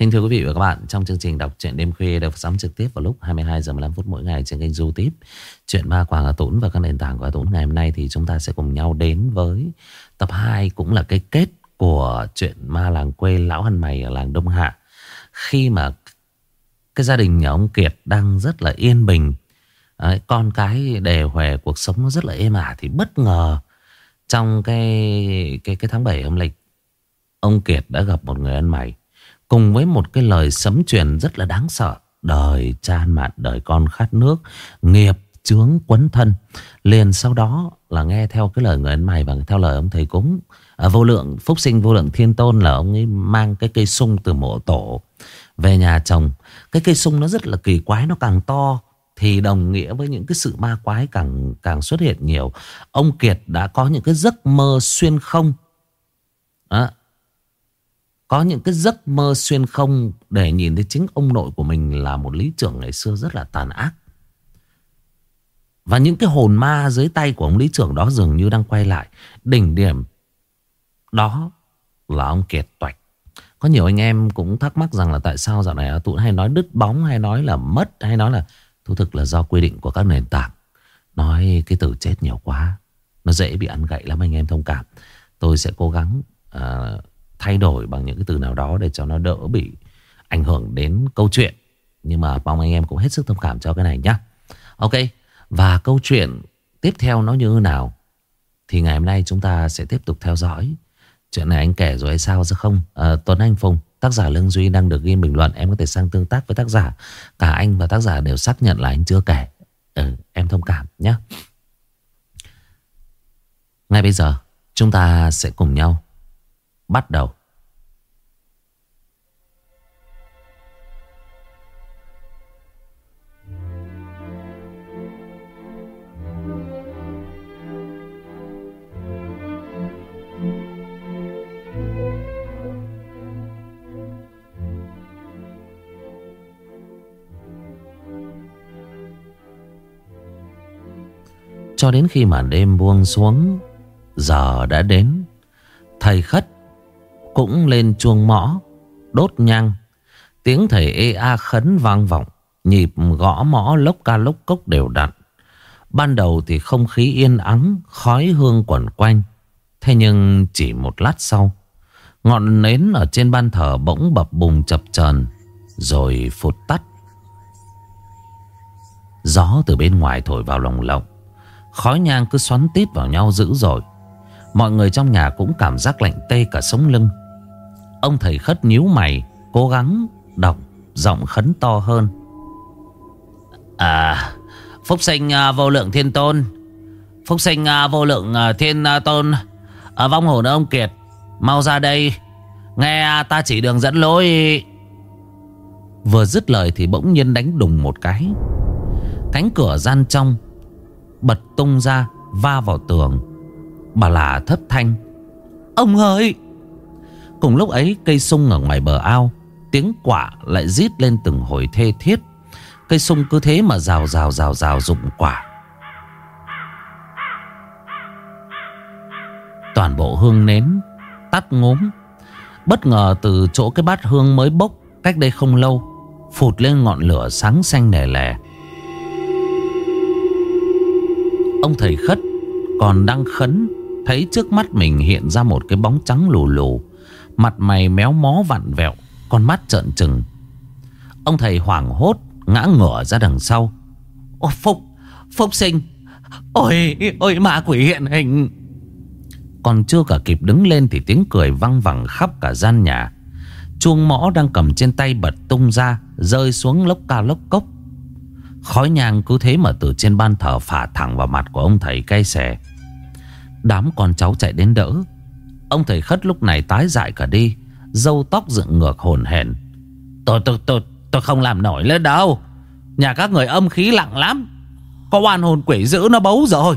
Kính thưa quý vị và các bạn, trong chương trình đọc truyện đêm khuya được phát sóng trực tiếp vào lúc 22 giờ 15 phút mỗi ngày trên kênh YouTube Chuyện ma quảng Hà Tũng và các nền tảng của Hà Tũng ngày hôm nay thì chúng ta sẽ cùng nhau đến với tập 2 cũng là cái kết của chuyện ma làng quê lão hân mày ở làng Đông Hạ. Khi mà cái gia đình nhà ông Kiệt đang rất là yên bình, đấy, con cái đề hòe cuộc sống nó rất là êm ả thì bất ngờ trong cái cái cái tháng 7 âm lịch ông Kiệt đã gặp một người ăn mày Cùng với một cái lời sấm truyền rất là đáng sợ Đời cha mạn đời con khát nước Nghiệp chướng quấn thân Liền sau đó là nghe theo cái lời người ăn mày Và theo lời ông thầy cúng à, Vô lượng phúc sinh vô lượng thiên tôn Là ông ấy mang cái cây sung từ mộ tổ Về nhà chồng Cái cây sung nó rất là kỳ quái Nó càng to thì đồng nghĩa với những cái sự ma quái càng càng xuất hiện nhiều. Ông Kiệt đã có những cái giấc mơ xuyên không. đó có những cái giấc mơ xuyên không để nhìn thấy chính ông nội của mình là một lý trưởng ngày xưa rất là tàn ác. Và những cái hồn ma dưới tay của ông lý trưởng đó dường như đang quay lại. Đỉnh điểm đó là ông Kiệt Toạch. Có nhiều anh em cũng thắc mắc rằng là tại sao dạo này tụi hay nói đứt bóng hay nói là mất hay nói là thú thực là do quy định của các nền tảng. Nói cái từ chết nhiều quá. Nó dễ bị ăn gậy lắm anh em thông cảm. Tôi sẽ cố gắng uh, thay đổi bằng những cái từ nào đó để cho nó đỡ bị ảnh hưởng đến câu chuyện. Nhưng mà mong anh em cũng hết sức thông cảm cho cái này nhé. Ok, và câu chuyện tiếp theo nó như thế nào thì ngày hôm nay chúng ta sẽ tiếp tục theo dõi. Chuyện này anh kể rồi hay sao chứ không? À, Tuấn Anh Phùng, tác giả Lương Duy đang được ghi bình luận. Em có thể sang tương tác với tác giả. Cả anh và tác giả đều xác nhận là anh chưa kể. Ừ, em thông cảm nhé. Ngay bây giờ chúng ta sẽ cùng nhau bắt đầu. Cho đến khi màn đêm buông xuống Giờ đã đến Thầy khất cũng lên chuông mõ. Đốt nhang. Tiếng thầy ê a khấn vang vọng. Nhịp gõ mõ lốc ca lốc cốc đều đặn. Ban đầu thì không khí yên ắng, Khói hương quẩn quanh. Thế nhưng chỉ một lát sau, Ngọn nến ở trên ban thờ bỗng bập bùng chập chờn, Rồi phụt tắt. Gió từ bên ngoài thổi vào lồng lộng. Khói nhang cứ xoắn tít vào nhau dữ dội. Mọi người trong nhà cũng cảm giác lạnh tê cả sống lưng. Ông thầy khất nhíu mày Cố gắng đọc Giọng khấn to hơn. À Phúc sinh uh, vô lượng thiên tôn. Phúc sinh uh, vô lượng uh, thiên uh, tôn. Ở vong hồn ông Kiệt Mau ra đây. Nghe uh, ta chỉ đường dẫn lối. Vừa dứt lời thì bỗng nhiên đánh đùng một cái. Cánh cửa gian trong Bật tung ra Va vào tường. Bà là thất thanh. Ông ơi! Cùng lúc ấy, cây sung ở ngoài bờ ao, Tiếng quả lại rít lên từng hồi thê thiết. Cây sung cứ thế mà rào rào rào rào rụng quả Toàn bộ hương nến, Tắt ngốm Bất ngờ từ chỗ cái bát hương mới bốc, Cách đây không lâu, Phụt lên ngọn lửa sáng xanh nề lè. Ông thầy khất còn đang khấn, Thấy trước mắt mình hiện ra một cái bóng trắng lù lù. Mặt mày méo mó vặn vẹo, Con mắt trợn trừng. Ông thầy hoảng hốt, Ngã ngửa ra đằng sau. Ô, Phúc Phúc sinh. Ôi ôi ma quỷ hiện hình. Còn chưa cả kịp đứng lên Thì tiếng cười văng vẳng khắp cả gian nhà. Chuông mõ đang cầm trên tay bật tung ra, Rơi xuống lốc ca lốc cốc. Khói nhang cứ thế mà từ trên ban thờ phả thẳng vào mặt của ông thầy cay xè. Đám con cháu chạy đến đỡ. Ông thầy khất lúc này tái dại cả đi Dâu tóc dựng ngược hồn hển. Tôi tôi tôi tôi không làm nổi lên đâu. Nhà các người âm khí lặng lắm. Có oan hồn quỷ dữ nó bấu rồi.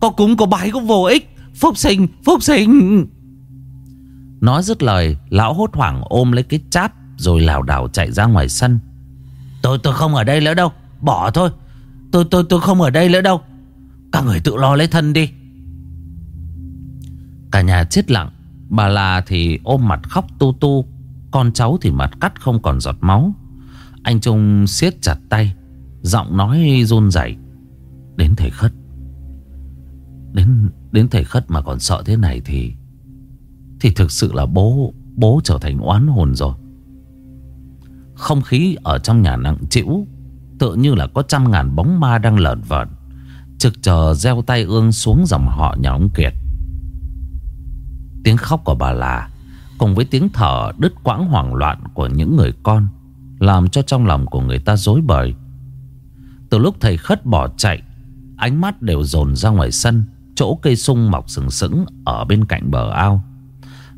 Có cúng, có bái cũng vô ích. Phúc sinh phúc sinh. Nói dứt lời, Lão hốt hoảng ôm lấy cái cháp Rồi lảo đảo chạy ra ngoài sân. Tôi tôi không ở đây nữa đâu. Bỏ thôi. Tôi tôi tôi không ở đây nữa đâu. Các người tự lo lấy thân đi. Cả nhà chết lặng. Bà là thì ôm mặt khóc tu tu. Con cháu thì mặt cắt không còn giọt máu. Anh Trung siết chặt tay, Giọng nói run rẩy. Đến thầy khất. Đến đến thầy khất mà còn sợ thế này thì Thì thực sự là bố Bố trở thành oán hồn rồi. Không khí ở trong nhà nặng chịu Tựa như là có trăm ngàn bóng ma đang lợn vợn. Trực chờ gieo tay ương xuống dòng họ nhà ông Kiệt. Tiếng khóc của bà là, Cùng với tiếng thở đứt quãng hoảng loạn của những người con, Làm cho trong lòng của người ta dối bời. Từ lúc thầy khất bỏ chạy, Ánh mắt đều dồn ra ngoài sân, Chỗ cây sung mọc sừng sững Ở bên cạnh bờ ao.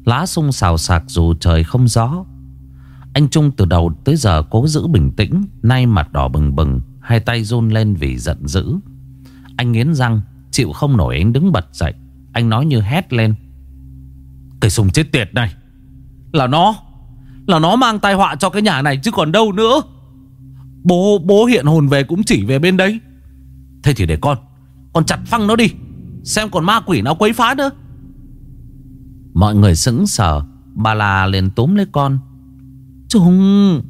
Lá sung xào sạc dù trời không gió Anh Trung từ đầu tới giờ cố giữ bình tĩnh, Nay mặt đỏ bừng bừng, Hai tay run lên vì giận dữ. Anh nghiến răng, Chịu không nổi anh đứng bật dậy. Anh nói như hét lên. Cái sùng chết tiệt này. Là nó. Là nó mang tai họa cho cái nhà này chứ còn đâu nữa. Bố bố hiện hồn về cũng chỉ về bên đấy. Thế thì để con Con chặt phăng nó đi. Xem còn ma quỷ nào quấy phá nữa. Mọi người sững sờ. Bà là liền túm lấy con. Trung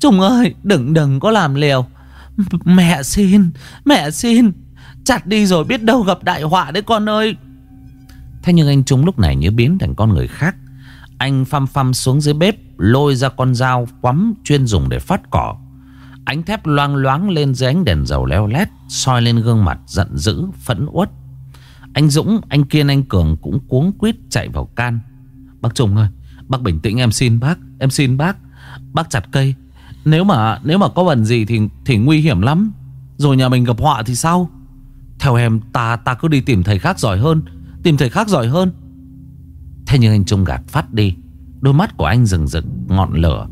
Trung ơi, đừng đừng có làm liều. Mẹ xin Mẹ xin. Chặt đi rồi biết đâu gặp đại họa đấy con ơi. Thế nhưng anh Trung lúc này như biến thành con người khác. Anh phăm phăm xuống dưới bếp Lôi ra con dao quắm chuyên dùng để phát cỏ. Ánh thép loang loáng lên dưới ánh đèn dầu leo lét soi lên gương mặt giận dữ, phẫn uất. Anh Dũng, anh Kiên, anh Cường cũng cuống quýt chạy vào can. Bác Trung ơi, bác bình tĩnh em xin bác Em xin bác. Bác chặt cây. Nếu mà nếu mà có bẩn gì thì thì nguy hiểm lắm. Rồi nhà mình gặp họa thì sao? Theo em ta ta cứ đi tìm thầy khác giỏi hơn. Tìm thầy khác giỏi hơn. Thế nhưng anh Trung gạt phát đi, Đôi mắt của anh rừng rực, ngọn lửa.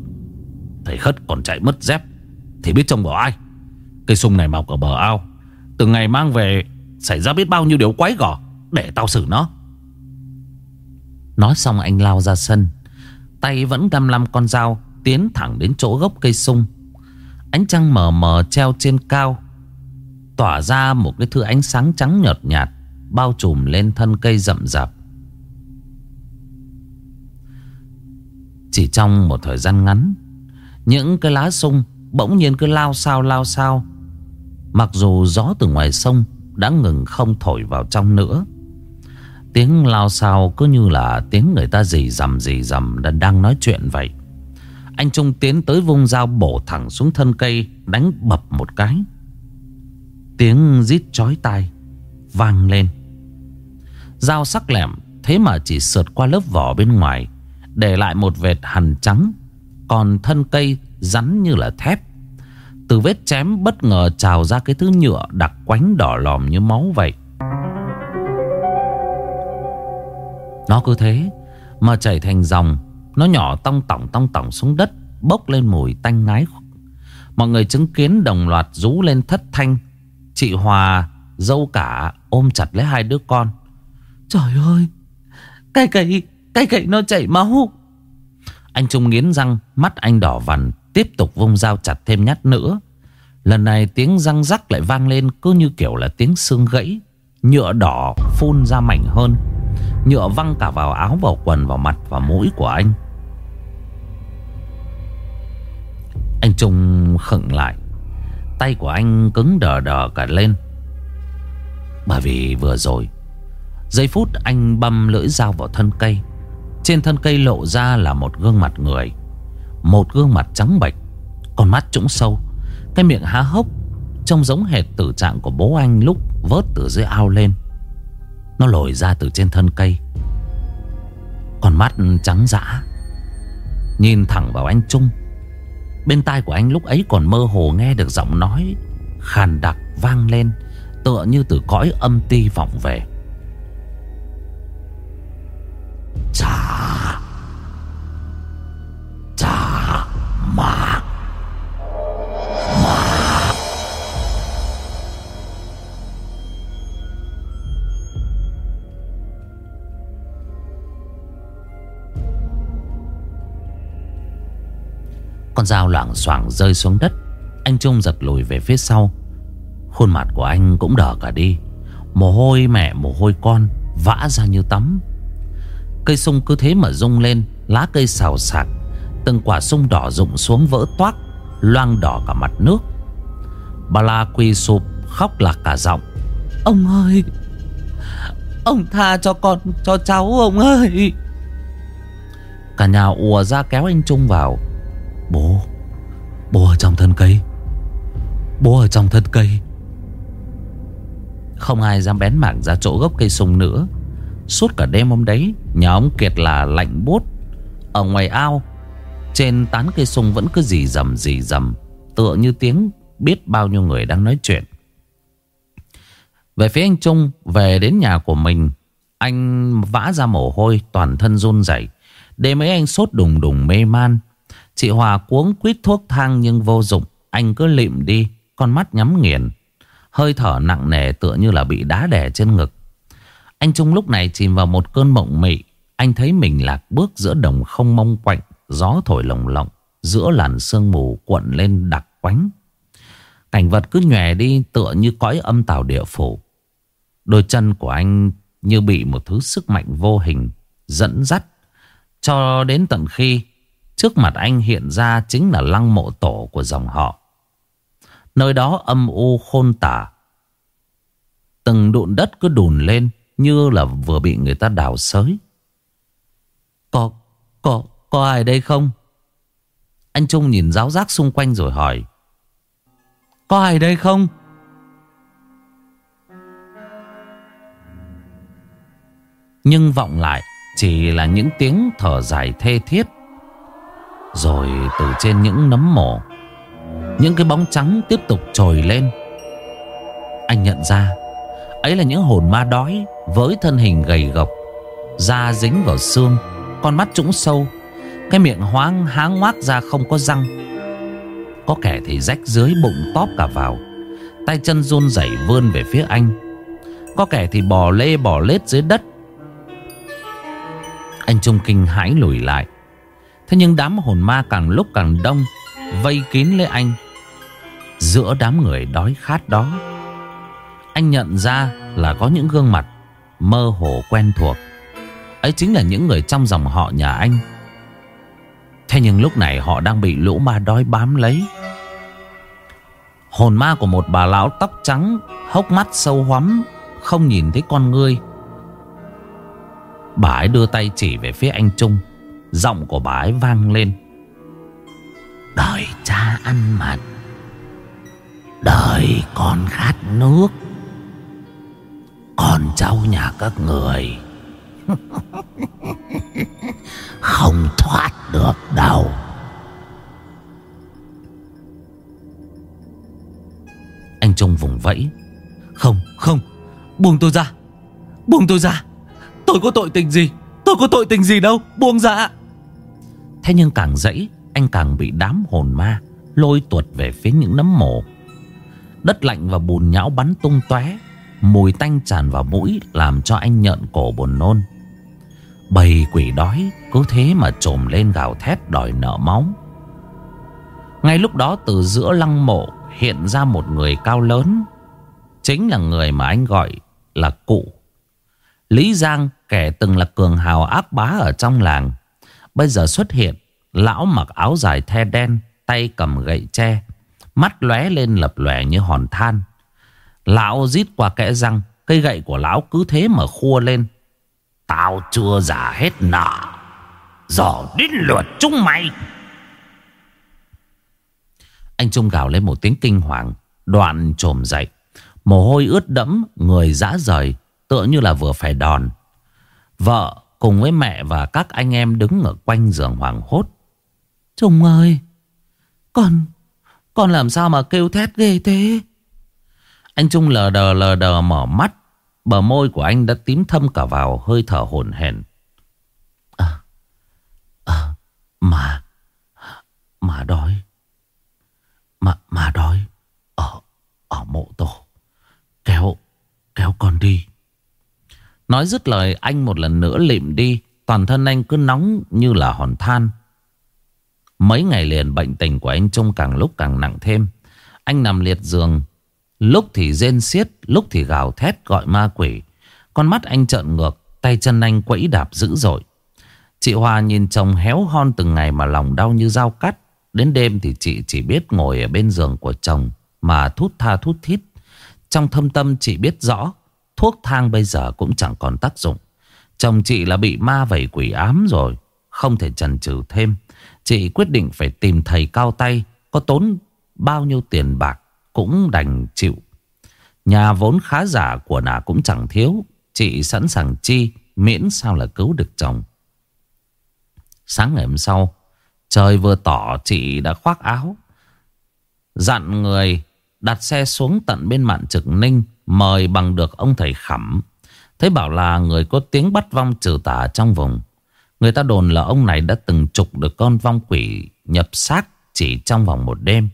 Thầy khất còn chạy mất dép, Thì biết trông bỏ ai? Cây sung này mọc ở bờ ao, Từ ngày mang về Xảy ra biết bao nhiêu điều quái gỏ Để tao xử nó. Nói xong anh lao ra sân, Tay vẫn găm lăm con dao Tiến thẳng đến chỗ gốc cây sung. Ánh trăng mờ mờ treo trên cao, Tỏa ra một cái thứ ánh sáng trắng nhợt nhạt. Bao trùm lên thân cây rậm rạp. Chỉ trong một thời gian ngắn, Những cái lá sung Bỗng nhiên cứ lao sao lao sao Mặc dù gió từ ngoài sông Đã ngừng không thổi vào trong nữa, Tiếng lao sao cứ như là tiếng người ta dì dầm dì dầm đang nói chuyện vậy. Anh Trung tiến tới vung dao bổ thẳng xuống thân cây, Đánh bập một cái. Tiếng rít chói tai Vang lên. Dao sắc lẹm Thế mà chỉ sượt qua lớp vỏ bên ngoài, Để lại một vệt hằn trắng, Còn thân cây rắn như là thép. Từ vết chém bất ngờ trào ra cái thứ nhựa đặc quánh đỏ lòm như máu vậy. Nó cứ thế Mà chảy thành dòng, Nó nhỏ tong tỏng tong tỏng xuống đất, Bốc lên mùi tanh ngái Mọi người chứng kiến đồng loạt rú lên thất thanh. Chị Hòa Dâu cả ôm chặt lấy hai đứa con. Trời ơi, Cái cậy Cái cậy nó chảy máu. Anh Trung nghiến răng, Mắt anh đỏ vằn, Tiếp tục vung dao chặt thêm nhát nữa. Lần này tiếng răng rắc lại vang lên Cứ như kiểu là tiếng xương gãy, Nhựa đỏ phun ra mạnh hơn. Nhựa văng cả vào áo, vào quần, vào mặt và mũi của anh. Anh Trung khựng lại, Tay của anh cứng đờ đờ cả lên. Bởi vì vừa rồi Giây phút anh băm lưỡi dao vào thân cây. Trên thân cây lộ ra là một gương mặt người. Một gương mặt trắng bệch, Con mắt trũng sâu. Cái miệng há hốc, Trông giống hệt tử trạng của bố anh lúc vớt từ dưới ao lên. Nó lồi ra từ trên thân cây. Con mắt trắng dã. Nhìn thẳng vào anh Trung. Bên tai của anh lúc ấy còn mơ hồ nghe được giọng nói Khàn đặc vang lên, Tựa như từ cõi âm ti vọng về. Trả Trả mạng Mạng Con dao loảng xoảng rơi xuống đất. Anh Trung giật lùi về phía sau. Khuôn mặt của anh cũng đỏ cả đi. Mồ hôi mẹ, mồ hôi con Vã ra như tắm. Cây sung cứ thế mà rung lên, Lá cây xào xạc, Từng quả sung đỏ rụng xuống vỡ toác, Loang đỏ cả mặt nước. Bà la quỳ sụp khóc lạc cả giọng, Ông ơi, Ông tha cho con, Cho cháu ông ơi. Cả nhà ùa ra kéo anh Trung vào, Bố Bố ở trong thân cây, Bố ở trong thân cây. Không ai dám bén mảng ra chỗ gốc cây sung nữa. Suốt cả đêm hôm đấy Nhà ông Kiệt là lạnh bút Ở ngoài ao, Trên tán cây sung vẫn cứ dì dầm dì dầm Tựa như tiếng biết bao nhiêu người đang nói chuyện. Về phía anh Trung, Về đến nhà của mình, Anh vã ra mồ hôi, Toàn thân run rẩy. Đêm ấy anh sốt đùng đùng mê man. Chị Hòa cuống quýt thuốc thang nhưng vô dụng. Anh cứ lịm đi, Con mắt nhắm nghiền. Hơi thở nặng nề tựa như là bị đá đè trên ngực. Anh Trung lúc này chìm vào một cơn mộng mị Anh thấy mình lạc bước giữa đồng không mong quạnh, Gió thổi lồng lộng, Giữa làn sương mù cuộn lên đặc quánh Cảnh vật cứ nhòe đi tựa như cõi âm tào địa phủ Đôi chân của anh như bị một thứ sức mạnh vô hình dẫn dắt cho đến tận khi trước mặt anh hiện ra chính là lăng mộ tổ của dòng họ. Nơi đó âm u khôn tả. Từng đụn đất cứ đùn lên như là vừa bị người ta đào sới. Có, có, có ai đây không? Anh Trung nhìn giáo giác xung quanh rồi hỏi. Có ai đây không? Nhưng vọng lại chỉ là những tiếng thở dài thê thiết Rồi từ trên những nấm mồ Những cái bóng trắng tiếp tục trồi lên Anh nhận ra Ấy là những hồn ma đói Với thân hình gầy gộc, Da dính vào xương, Con mắt trũng sâu, Cái miệng hoang háng ngoác ra không có răng. Có kẻ thì rách dưới bụng tóp cả vào, Tay chân run rẩy vươn về phía anh. Có kẻ thì bò lê bò lết dưới đất. Anh Trung kinh hãi lùi lại. Thế nhưng đám hồn ma càng lúc càng đông, Vây kín lấy anh. Giữa đám người đói khát đó anh nhận ra là có những gương mặt Mơ hồ quen thuộc. Ấy chính là những người trong dòng họ nhà anh. Thế nhưng lúc này họ đang bị lũ ma đói bám lấy. Hồn ma của một bà lão tóc trắng, Hốc mắt sâu hoắm, Không nhìn thấy con ngươi. Bà ấy đưa tay chỉ về phía anh Trung. Giọng của bà ấy vang lên. Đời cha ăn mặn Đời con khát nước. Con cháu nhà các người. Không thoát được đâu. Anh Trung vùng vẫy. Không, không. Buông tôi ra. Buông tôi ra. Tôi có tội tình gì? Tôi có tội tình gì đâu. Buông ra. Thế nhưng càng dãy Anh càng bị đám hồn ma Lôi tuột về phía những nấm mồ. Đất lạnh và bùn nhão bắn tung tóe. Mùi tanh tràn vào mũi Làm cho anh nhợn cổ buồn nôn. Bầy quỷ đói, Cứ thế mà trồm lên gào thét đòi nợ máu. Ngay lúc đó từ giữa lăng mộ Hiện ra một người cao lớn. Chính là người mà anh gọi là cụ. Lý Giang, kẻ từng là cường hào ác bá ở trong làng, Bây giờ xuất hiện, Lão mặc áo dài the đen, Tay cầm gậy tre, Mắt lóe lên lập lòe như hòn than. Lão rít qua kẽ răng, Cây gậy của lão cứ thế mà khua lên. Tao chưa giả hết nợ, Giờ đến lượt chúng mày. Anh Trung gào lên một tiếng kinh hoàng, Đoạn trồm dậy. Mồ hôi ướt đẫm, Người dã rời, Tựa như là vừa phải đòn. Vợ cùng với mẹ và các anh em đứng ở quanh giường hoàng hốt. Trung ơi, Con Con làm sao mà kêu thét ghê thế? Anh Trung lờ đờ lờ đờ mở mắt. Bờ môi của anh đã tím thâm cả vào, hơi thở hồn hển. À À Mà Mà đói. Mà mà đói. Ở Ở mộ tổ. Kéo Kéo con đi. Nói dứt lời, anh một lần nữa lịm đi. Toàn thân anh cứ nóng như là hòn than. Mấy ngày liền, bệnh tình của anh Trung càng lúc càng nặng thêm. Anh nằm liệt giường Lúc thì rên xiết, Lúc thì gào thét gọi ma quỷ Con mắt anh trợn ngược, Tay chân anh quẫy đạp dữ dội Chị Hoa nhìn chồng héo hon từng ngày mà lòng đau như dao cắt. Đến đêm thì chị chỉ biết ngồi ở bên giường của chồng mà thút tha thút thít. Trong thâm tâm chị biết rõ, thuốc thang bây giờ cũng chẳng còn tác dụng. Chồng chị là bị ma vẩy quỷ ám rồi. Không thể chần chừ thêm. Chị quyết định phải tìm thầy cao tay. Có tốn bao nhiêu tiền bạc cũng đành chịu. Nhà vốn khá giả của nà cũng chẳng thiếu. Chị sẵn sàng chi miễn sao là cứu được chồng. Sáng ngày hôm sau, trời vừa tỏ chị đã khoác áo. Dặn người đặt xe xuống tận bên mạn trực ninh mời bằng được ông thầy khẩm. Thấy bảo là người có tiếng bắt vong trừ tà trong vùng. Người ta đồn là ông này đã từng trục được con vong quỷ nhập xác chỉ trong vòng một đêm.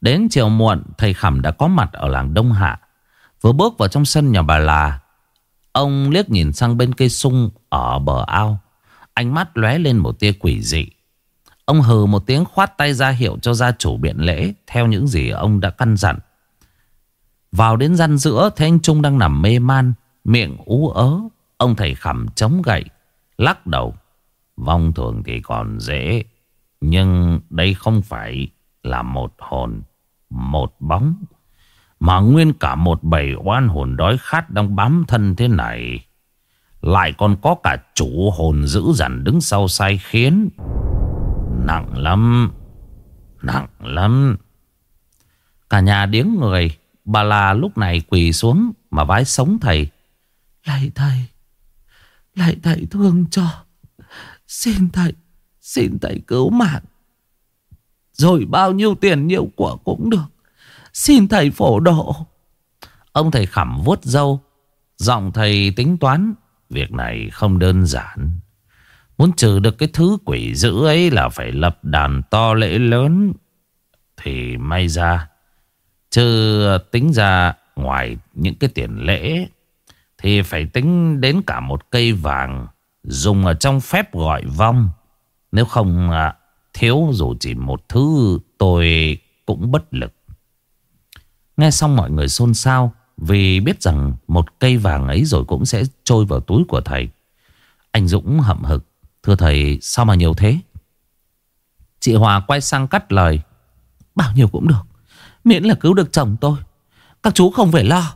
Đến chiều muộn, thầy Khẩm đã có mặt ở làng Đông Hạ. Vừa bước vào trong sân nhà bà là, ông liếc nhìn sang bên cây sung ở bờ ao. Ánh mắt lóe lên một tia quỷ dị. Ông hừ một tiếng khoát tay ra hiệu cho gia chủ biện lễ theo những gì ông đã căn dặn. Vào đến gian giữa thấy anh Trung đang nằm mê man, miệng ú ớ. Ông thầy khẩm chống gậy, lắc đầu. Vong thường thì còn dễ, nhưng đây không phải là một hồn, một bóng. Mà nguyên cả một bầy oan hồn đói khát đang bám thân thế này. Lại còn có cả chủ hồn dữ dằn đứng sau sai khiến. Nặng lắm, nặng lắm. Cả nhà điếng người, bà là lúc này quỳ xuống mà vái sống thầy. Lạy thầy, lạy thầy thương cho. Xin thầy, xin thầy cứu mạng. Rồi bao nhiêu tiền nhiều của cũng được. Xin thầy phổ độ. Ông thầy khẩm vuốt dâu Giọng thầy tính toán, Việc này không đơn giản. Muốn trừ được cái thứ quỷ dữ ấy Là phải lập đàn to lễ lớn. Thì may ra Chứ tính ra Ngoài những cái tiền lễ, Thì phải tính đến cả một cây vàng Dùng ở trong phép gọi vong. Nếu không à, Thiếu dù chỉ một thứ, tôi cũng bất lực. Nghe xong mọi người xôn xao, vì biết rằng một cây vàng ấy rồi cũng sẽ trôi vào túi của thầy. Anh Dũng hậm hực. Thưa thầy, sao mà nhiều thế? Chị Hòa quay sang cắt lời. Bao nhiêu cũng được. Miễn là cứu được chồng tôi. Các chú không phải lo.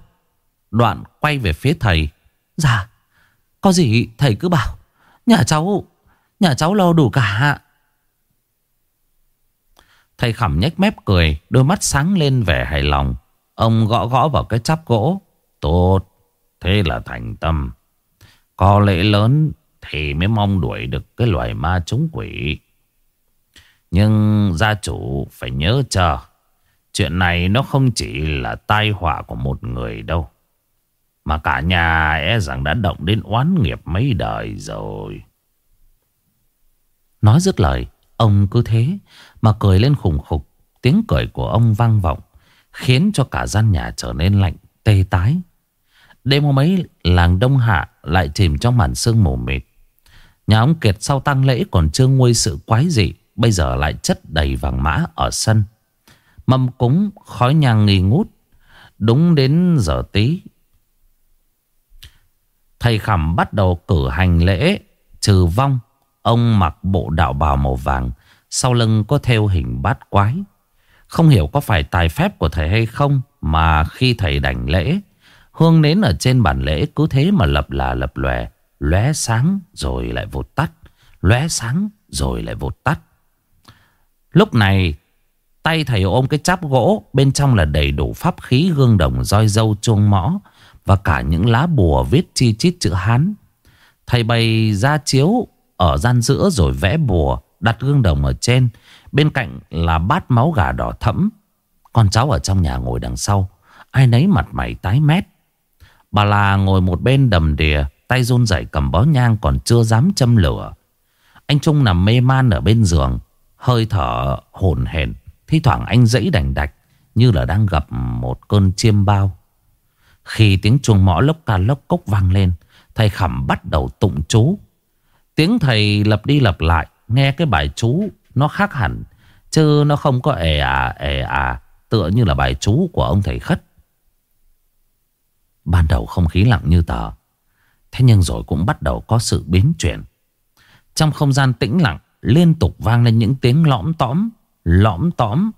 Đoạn quay về phía thầy. Dạ. Có gì thầy cứ bảo. Nhà cháu. Nhà cháu lo đủ cả. Thầy khẩm nhếch mép cười, Đôi mắt sáng lên vẻ hài lòng. Ông gõ gõ vào cái chắp gỗ. Tốt, Thế là thành tâm. Có lễ lớn Thì mới mong đuổi được cái loài ma chúng quỷ. Nhưng gia chủ phải nhớ chờ. Chuyện này nó không chỉ là tai họa của một người đâu, Mà cả nhà e rằng đã động đến oán nghiệp mấy đời rồi. Nói dứt lời, Ông cứ thế mà cười lên khủng khục. Tiếng cười của ông vang vọng. Khiến cho cả gian nhà trở nên lạnh, tê tái. Đêm hôm ấy, làng Đông Hạ lại chìm trong màn sương mù mịt. Nhà ông Kiệt sau tăng lễ còn chưa nguôi sự quái dị. Bây giờ lại chất đầy vàng mã ở sân. Mâm cúng, khói nhang nghi ngút. Đúng đến giờ tí. Thầy Khẩm bắt đầu cử hành lễ trừ vong Ông mặc bộ đạo bào màu vàng sau lưng có theo hình bát quái. Không hiểu có phải tài phép của thầy hay không, Mà khi thầy đảnh lễ, Hương nến ở trên bàn lễ cứ thế mà lập là lập lòe, lóe sáng rồi lại vụt tắt, lóe sáng rồi lại vụt tắt. Lúc này, Tay thầy ôm cái cháp gỗ, Bên trong là đầy đủ pháp khí gương đồng roi dâu chuông mõ Và cả những lá bùa viết chi chít chữ Hán. Thầy bày ra chiếu ở gian giữa rồi vẽ bùa. Đặt gương đồng ở trên. Bên cạnh là bát máu gà đỏ thẫm. Con cháu ở trong nhà ngồi đằng sau. Ai nấy mặt mày tái mét. Bà là ngồi một bên đầm đìa, Tay run rẩy cầm bó nhang còn chưa dám châm lửa. Anh Trung nằm mê man ở bên giường, Hơi thở hồn hển. Thi thoảng anh dẫy đành đạch, Như là đang gặp một cơn chiêm bao. Khi tiếng chuông mõ lốc ca lốc cốc vang lên, Thầy khẩm bắt đầu tụng chú. Tiếng thầy lập đi lập lại Nghe cái bài chú Nó khác hẳn, Chứ nó không có ề à ề à Tựa như là bài chú của ông thầy khất. Ban đầu không khí lặng như tờ, Thế nhưng rồi cũng bắt đầu có sự biến chuyển. Trong không gian tĩnh lặng, Liên tục vang lên những tiếng lõm tõm Lõm tõm.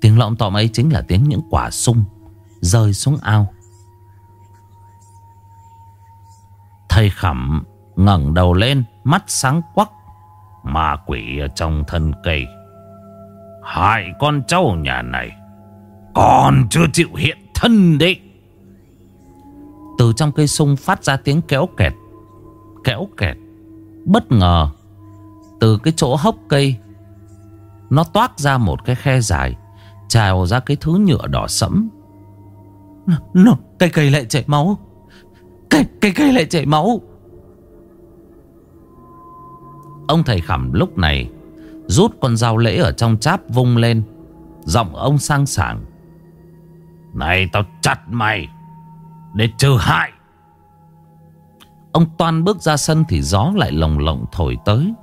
Tiếng lõm tõm ấy chính là tiếng những quả sung Rơi xuống ao. Thầy khẩm ngẩng đầu lên, Mắt sáng quắc. Ma quỷ ở trong thân cây. Hại con cháu nhà này Còn chưa chịu hiện thân đấy. Từ trong cây sung phát ra tiếng kéo kẹt Kéo kẹt. Bất ngờ Từ cái chỗ hốc cây Nó toát ra một cái khe dài Trào ra cái thứ nhựa đỏ sẫm. Nó, cây cây lại chảy máu. Cây cây cây lại chảy máu. Ông thầy khẩm lúc này Rút con dao lễ ở trong cháp vung lên. Giọng ông sang sảng. Này, tao chặt mày Để trừ hại. Ông Toan bước ra sân thì gió lại lồng lộng thổi tới.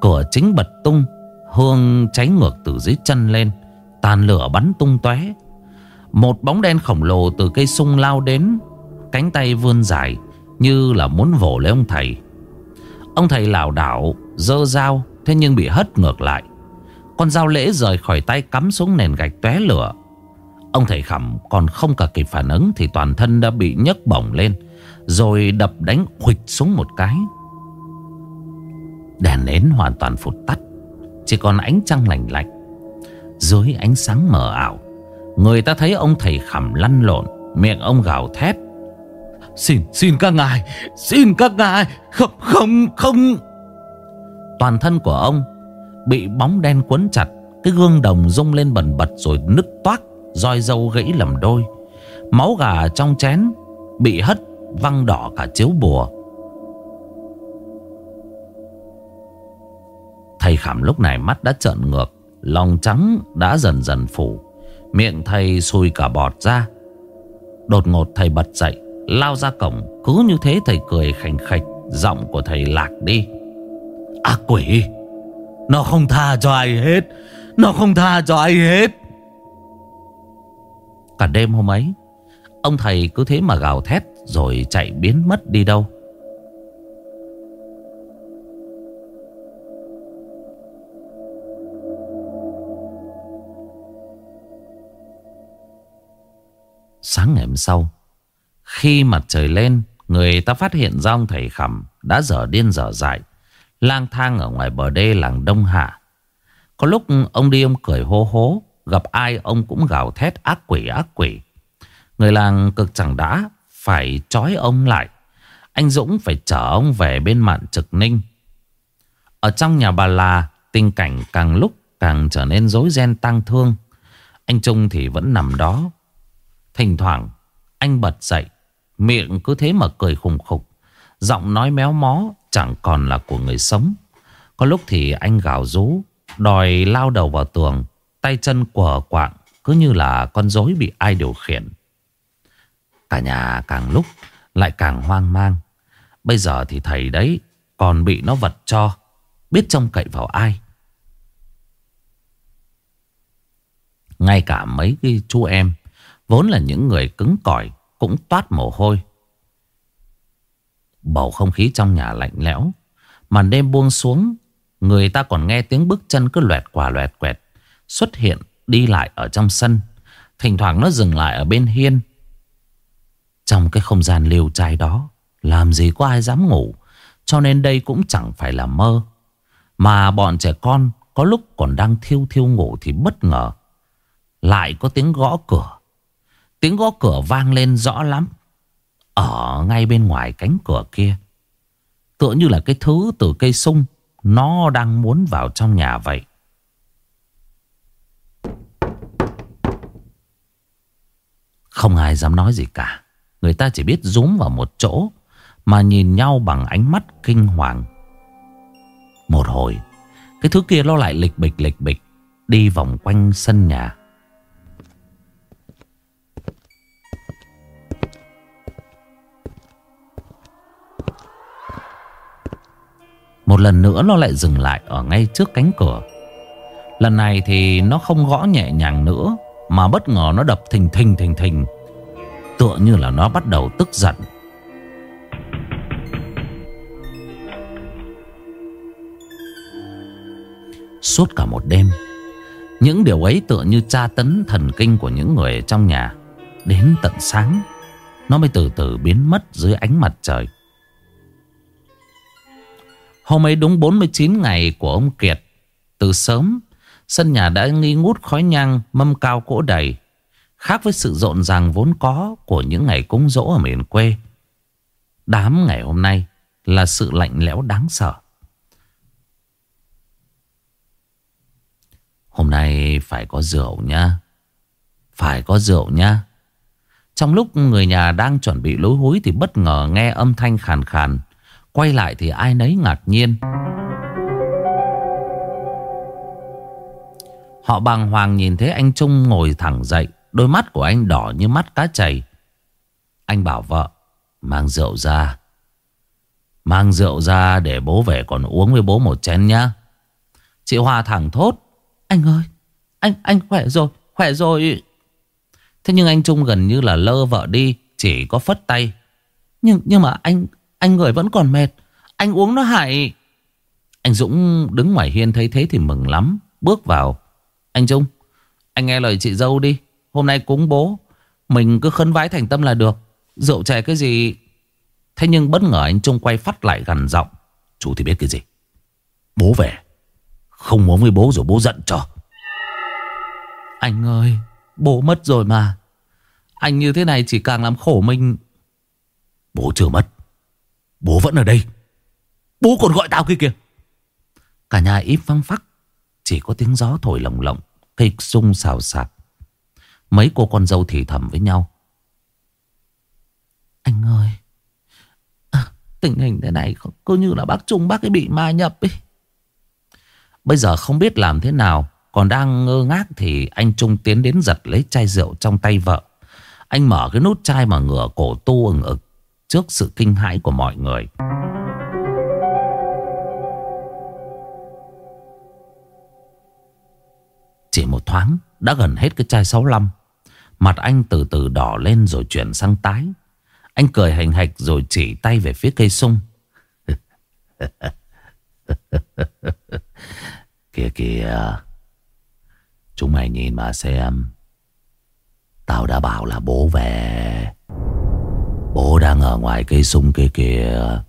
Cửa chính bật tung, Hương cháy ngược từ dưới chân lên, Tàn lửa bắn tung tóe. Một bóng đen khổng lồ từ cây sung lao đến, Cánh tay vươn dài Như là muốn vồ lấy ông thầy. Ông thầy lảo đảo Dơ dao Thế nhưng bị hất ngược lại. Con dao lễ rời khỏi tay cắm xuống nền gạch tóe lửa. Ông thầy khẩm còn không cả kịp phản ứng Thì toàn thân đã bị nhấc bổng lên Rồi đập đánh khuỵch xuống một cái. Đèn nến hoàn toàn phụt tắt Chỉ còn ánh trăng lạnh lạnh. Dưới ánh sáng mờ ảo Người ta thấy ông thầy khẩm lăn lộn Miệng ông gào thét. Xin, xin các ngài Xin các ngài Không, không, không. Toàn thân của ông Bị bóng đen quấn chặt, Cái gương đồng rung lên bẩn bật rồi nứt toác, roi dâu gãy làm đôi. Máu gà trong chén Bị hất, văng đỏ cả chiếu bùa. Thầy khảm lúc này mắt đã trợn ngược, Lòng trắng đã dần dần phủ, Miệng thầy sùi cả bọt ra. Đột ngột thầy bật dậy, Lao ra cổng, Cứ như thế thầy cười khành khạch, Giọng của thầy lạc đi. Ác quỷ. Nó không tha cho ai hết. Nó không tha cho ai hết. Cả đêm hôm ấy, Ông thầy cứ thế mà gào thét Rồi chạy biến mất đi đâu. Sáng ngày hôm sau, Khi mặt trời lên, Người ta phát hiện ra ông thầy khẩm Đã dở điên dở dại lang thang ở ngoài bờ đê làng Đông Hạ. Có lúc ông đi ông cười hô hố, gặp ai ông cũng gào thét ác quỷ ác quỷ. Người làng cực chẳng đã, phải trói ông lại. Anh Dũng phải chở ông về bên mạn trực ninh. Ở trong nhà bà là, tình cảnh càng lúc càng trở nên rối ren tang thương. Anh Trung thì vẫn nằm đó. Thỉnh thoảng, anh bật dậy, miệng cứ thế mà cười khùng khục. Giọng nói méo mó chẳng còn là của người sống. Có lúc thì anh gào rú, đòi lao đầu vào tường, tay chân quờ quạng, cứ như là con rối bị ai điều khiển. Cả nhà càng lúc lại càng hoang mang. Bây giờ thì thầy đấy còn bị nó vật cho, biết trông cậy vào ai. Ngay cả mấy cái chú em, vốn là những người cứng cỏi, cũng toát mồ hôi. Bầu không khí trong nhà lạnh lẽo. Màn đêm buông xuống, Người ta còn nghe tiếng bước chân cứ loẹt quả loẹt quẹt, Xuất hiện, đi lại ở trong sân. Thỉnh thoảng nó dừng lại ở bên hiên. Trong cái không gian liều trai đó, Làm gì có ai dám ngủ, Cho nên đây cũng chẳng phải là mơ. Mà bọn trẻ con Có lúc còn đang thiêu thiêu ngủ Thì bất ngờ, Lại có tiếng gõ cửa. Tiếng gõ cửa vang lên rõ lắm ở ngay bên ngoài cánh cửa kia. Tựa như là cái thứ từ cây sung, Nó đang muốn vào trong nhà vậy. Không ai dám nói gì cả. Người ta chỉ biết rúm vào một chỗ, Mà nhìn nhau bằng ánh mắt kinh hoàng. Một hồi, Cái thứ kia nó lại lịch bịch lịch bịch, Đi vòng quanh sân nhà. Một lần nữa nó lại dừng lại ở ngay trước cánh cửa. Lần này thì nó không gõ nhẹ nhàng nữa, Mà bất ngờ nó đập thình thình thình thình. Tựa như là nó bắt đầu tức giận. Suốt cả một đêm, Những điều ấy tựa như tra tấn thần kinh của những người trong nhà. Đến tận sáng, Nó mới từ từ biến mất dưới ánh mặt trời. Hôm ấy đúng 49 ngày của ông Kiệt. Từ sớm, Sân nhà đã nghi ngút khói nhang, Mâm cao cỗ đầy. Khác với sự rộn ràng vốn có Của những ngày cúng dỗ ở miền quê, Đám ngày hôm nay Là sự lạnh lẽo đáng sợ. Hôm nay phải có rượu nha Phải có rượu nha Trong lúc người nhà đang chuẩn bị lối húi Thì bất ngờ nghe âm thanh khàn khàn. Quay lại thì ai nấy ngạc nhiên. Họ bàng hoàng nhìn thấy anh Trung ngồi thẳng dậy, Đôi mắt của anh đỏ như mắt cá chày. Anh bảo vợ, Mang rượu ra. Mang rượu ra để bố về còn uống với bố một chén nhá. Chị Hoa thẳng thốt, Anh ơi, Anh anh khỏe rồi Khỏe rồi. Thế nhưng anh Trung gần như là lơ vợ đi, Chỉ có phất tay. Nhưng nhưng mà anh anh người vẫn còn mệt. Anh uống nó hại. Anh Dũng đứng ngoài hiên thấy thế thì mừng lắm. Bước vào. Anh Trung, Anh nghe lời chị dâu đi. Hôm nay cúng bố. Mình cứ khấn vái thành tâm là được. Rượu chè cái gì? Thế nhưng bất ngờ anh Trung quay phát lại gần giọng. Chú thì biết cái gì? Bố về. Không muốn với bố rồi bố giận cho. Anh ơi, Bố mất rồi mà. Anh như thế này chỉ càng làm khổ mình. Bố chưa mất. Bố vẫn ở đây. Bố còn gọi tao kia kìa. Cả nhà ít văng phắc Chỉ có tiếng gió thổi lồng lộng Cây sung xào xạc. Mấy cô con dâu thì thầm với nhau. Anh ơi à, Tình hình thế này Cứ như là bác Trung bác ấy bị ma nhập ấy. Bây giờ không biết làm thế nào Còn đang ngơ ngác Thì anh Trung tiến đến giật lấy chai rượu trong tay vợ. Anh mở cái nút chai mà ngửa cổ tu ừng ực. Trước sự kinh hãi của mọi người. Chỉ một thoáng, Đã gần hết cái chai 65 Mặt anh từ từ đỏ lên rồi chuyển sang tái. Anh cười hành hạch rồi chỉ tay về phía cây sung. Kìa kìa. Chúng mày nhìn mà xem. Tao đã bảo là bố về. Bố đang ở ngoài cây sung kia kìa.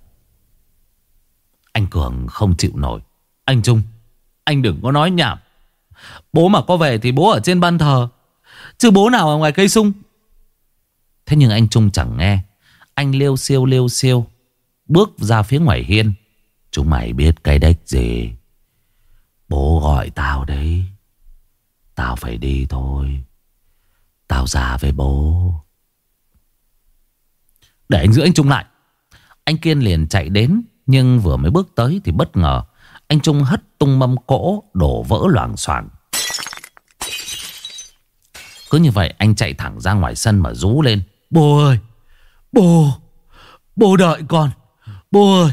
Anh Cường không chịu nổi. Anh Trung, Anh đừng có nói nhảm. Bố mà có về thì bố ở trên ban thờ, Chứ bố nào ở ngoài cây sung. Thế nhưng anh Trung chẳng nghe. Anh liêu siêu liêu siêu, Bước ra phía ngoài hiên. Chúng mày biết cái đếch gì? Bố gọi tao đấy. Tao phải đi thôi. Tao ra với bố. Để anh giữ anh Trung lại. Anh Kiên liền chạy đến, Nhưng vừa mới bước tới thì bất ngờ, Anh Trung hất tung mâm cỗ Đổ vỡ loảng xoảng cứ như vậy anh chạy thẳng ra ngoài sân mà rú lên, Bố ơi, Bố Bố đợi con, Bố ơi,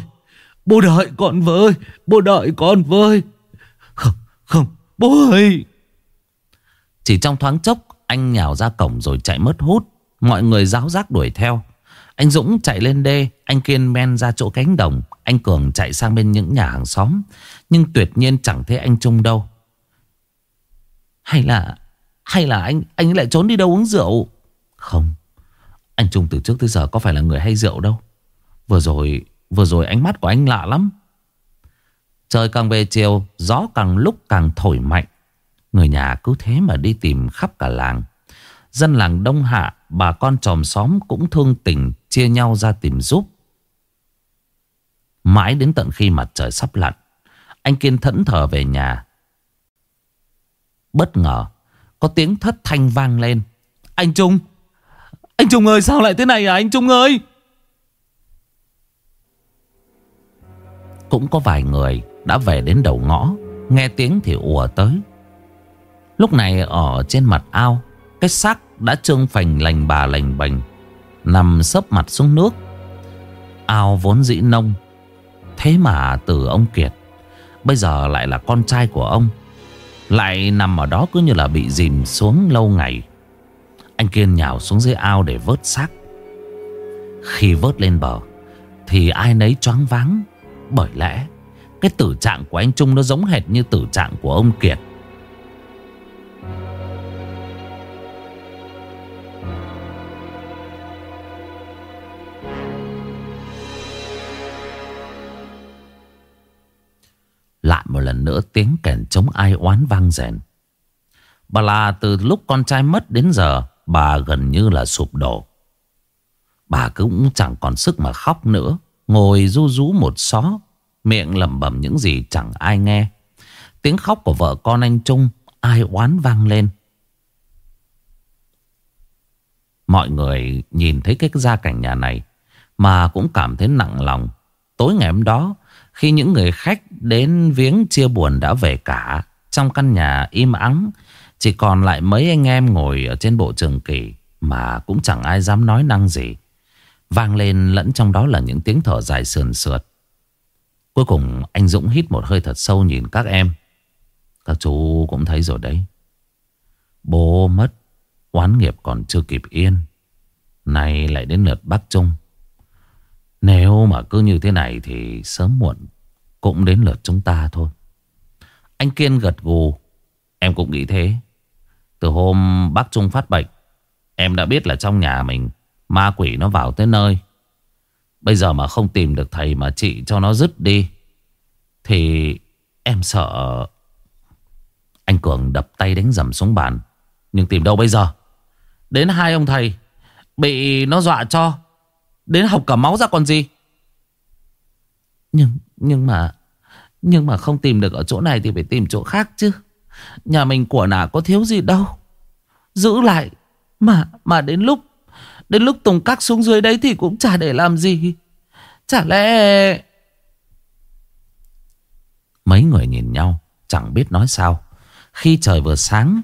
Bố đợi con với, Bố đợi con với. Không Không, Bố ơi. Chỉ trong thoáng chốc, Anh nhào ra cổng rồi chạy mất hút. Mọi người giáo giác đuổi theo. Anh Dũng chạy lên đê, Anh Kiên men ra chỗ cánh đồng. Anh Cường chạy sang bên những nhà hàng xóm. Nhưng tuyệt nhiên chẳng thấy anh Trung đâu. Hay là hay là anh anh lại trốn đi đâu uống rượu? Không. Anh Trung từ trước tới giờ có phải là người hay rượu đâu. Vừa rồi Vừa rồi ánh mắt của anh lạ lắm. Trời càng về chiều, Gió càng lúc càng thổi mạnh. Người nhà cứ thế mà đi tìm khắp cả làng. Dân làng Đông Hạ, Bà con chòm xóm cũng thương tình. Chia nhau ra tìm giúp. Mãi đến tận khi mặt trời sắp lặn, Anh Kiên thẫn thờ về nhà. Bất ngờ, có tiếng thất thanh vang lên. Anh Trung! Anh Trung ơi, sao lại thế này à anh Trung ơi? Cũng có vài người đã về đến đầu ngõ, Nghe tiếng thì ùa tới. Lúc này ở trên mặt ao, Cái xác đã trương phành lành bà lành bành. Nằm sấp mặt xuống nước. Ao vốn dĩ nông, Thế mà từ ông Kiệt, Bây giờ lại là con trai của ông, lại nằm ở đó cứ như là bị dìm xuống lâu ngày. Anh Kiên nhào xuống dưới ao để vớt xác. Khi vớt lên bờ, Thì ai nấy choáng váng, Bởi lẽ Cái tử trạng của anh Trung nó giống hệt như tử trạng của ông Kiệt. Nữa tiếng kèn chống ai oán vang rèn. Bà là từ lúc con trai mất đến giờ, Bà gần như là sụp đổ. Bà cũng chẳng còn sức mà khóc nữa, Ngồi ru rú một xó, Miệng lẩm bẩm những gì chẳng ai nghe. Tiếng khóc của vợ con anh Trung, Ai oán vang lên. Mọi người nhìn thấy cái gia cảnh nhà này Mà cũng cảm thấy nặng lòng. Tối ngày hôm đó khi những người khách đến viếng chia buồn đã về cả, Trong căn nhà im ắng, Chỉ còn lại mấy anh em ngồi ở trên bộ trường kỳ Mà cũng chẳng ai dám nói năng gì. Vang lên lẫn trong đó là những tiếng thở dài sườn sượt. Cuối cùng anh Dũng hít một hơi thật sâu nhìn các em. Các chú cũng thấy rồi đấy. Bố mất, Oán nghiệp còn chưa kịp yên. Nay lại đến lượt bác Trung. Nếu mà cứ như thế này Thì sớm muộn Cũng đến lượt chúng ta thôi. Anh Kiên gật gù. Em cũng nghĩ thế. Từ hôm bác Trung phát bệnh, Em đã biết là trong nhà mình Ma quỷ nó vào tới nơi. Bây giờ mà không tìm được thầy mà chị cho nó dứt đi, Thì em sợ Anh Cường đập tay đánh dầm xuống bàn. Nhưng tìm đâu bây giờ? Đến hai ông thầy Bị nó dọa cho. Đến học cả máu ra còn gì. Nhưng nhưng mà Nhưng mà không tìm được ở chỗ này Thì phải tìm chỗ khác chứ. Nhà mình của nả có thiếu gì đâu. Giữ lại, Mà mà đến lúc Đến lúc Tùng cắt xuống dưới đấy thì cũng chả để làm gì. Chả lẽ Mấy người nhìn nhau, Chẳng biết nói sao. Khi trời vừa sáng,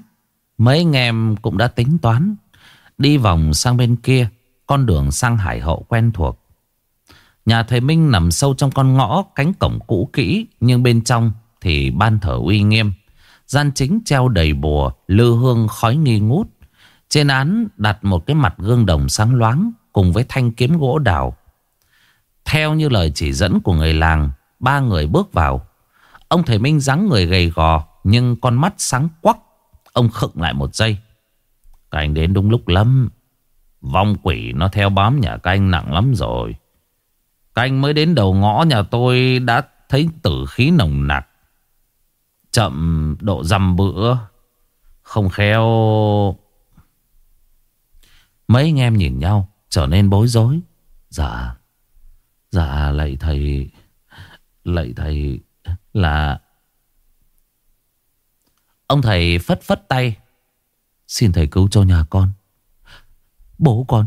Mấy anh em cũng đã tính toán, Đi vòng sang bên kia. Con đường sang hải hậu quen thuộc Nhà thầy Minh nằm sâu trong con ngõ Cánh cổng cũ kỹ Nhưng bên trong thì ban thờ uy nghiêm Gian chính treo đầy bùa Lư hương khói nghi ngút trên án đặt một cái mặt gương đồng sáng loáng cùng với thanh kiếm gỗ đào. Theo như lời chỉ dẫn của người làng, ba người bước vào. Ông thầy Minh dáng người gầy gò nhưng con mắt sáng quắc. Ông khựng lại một giây. Các anh đến đúng lúc lắm. Vong quỷ nó theo bám nhà các anh nặng lắm rồi. Các anh mới đến đầu ngõ nhà tôi đã thấy tử khí nồng nặc. Chậm độ dăm bữa. Không khéo Mấy anh em nhìn nhau, Trở nên bối rối Dạ Dạ lạy thầy Lạy thầy là Ông thầy phất phất tay Xin thầy cứu cho nhà con Bố con,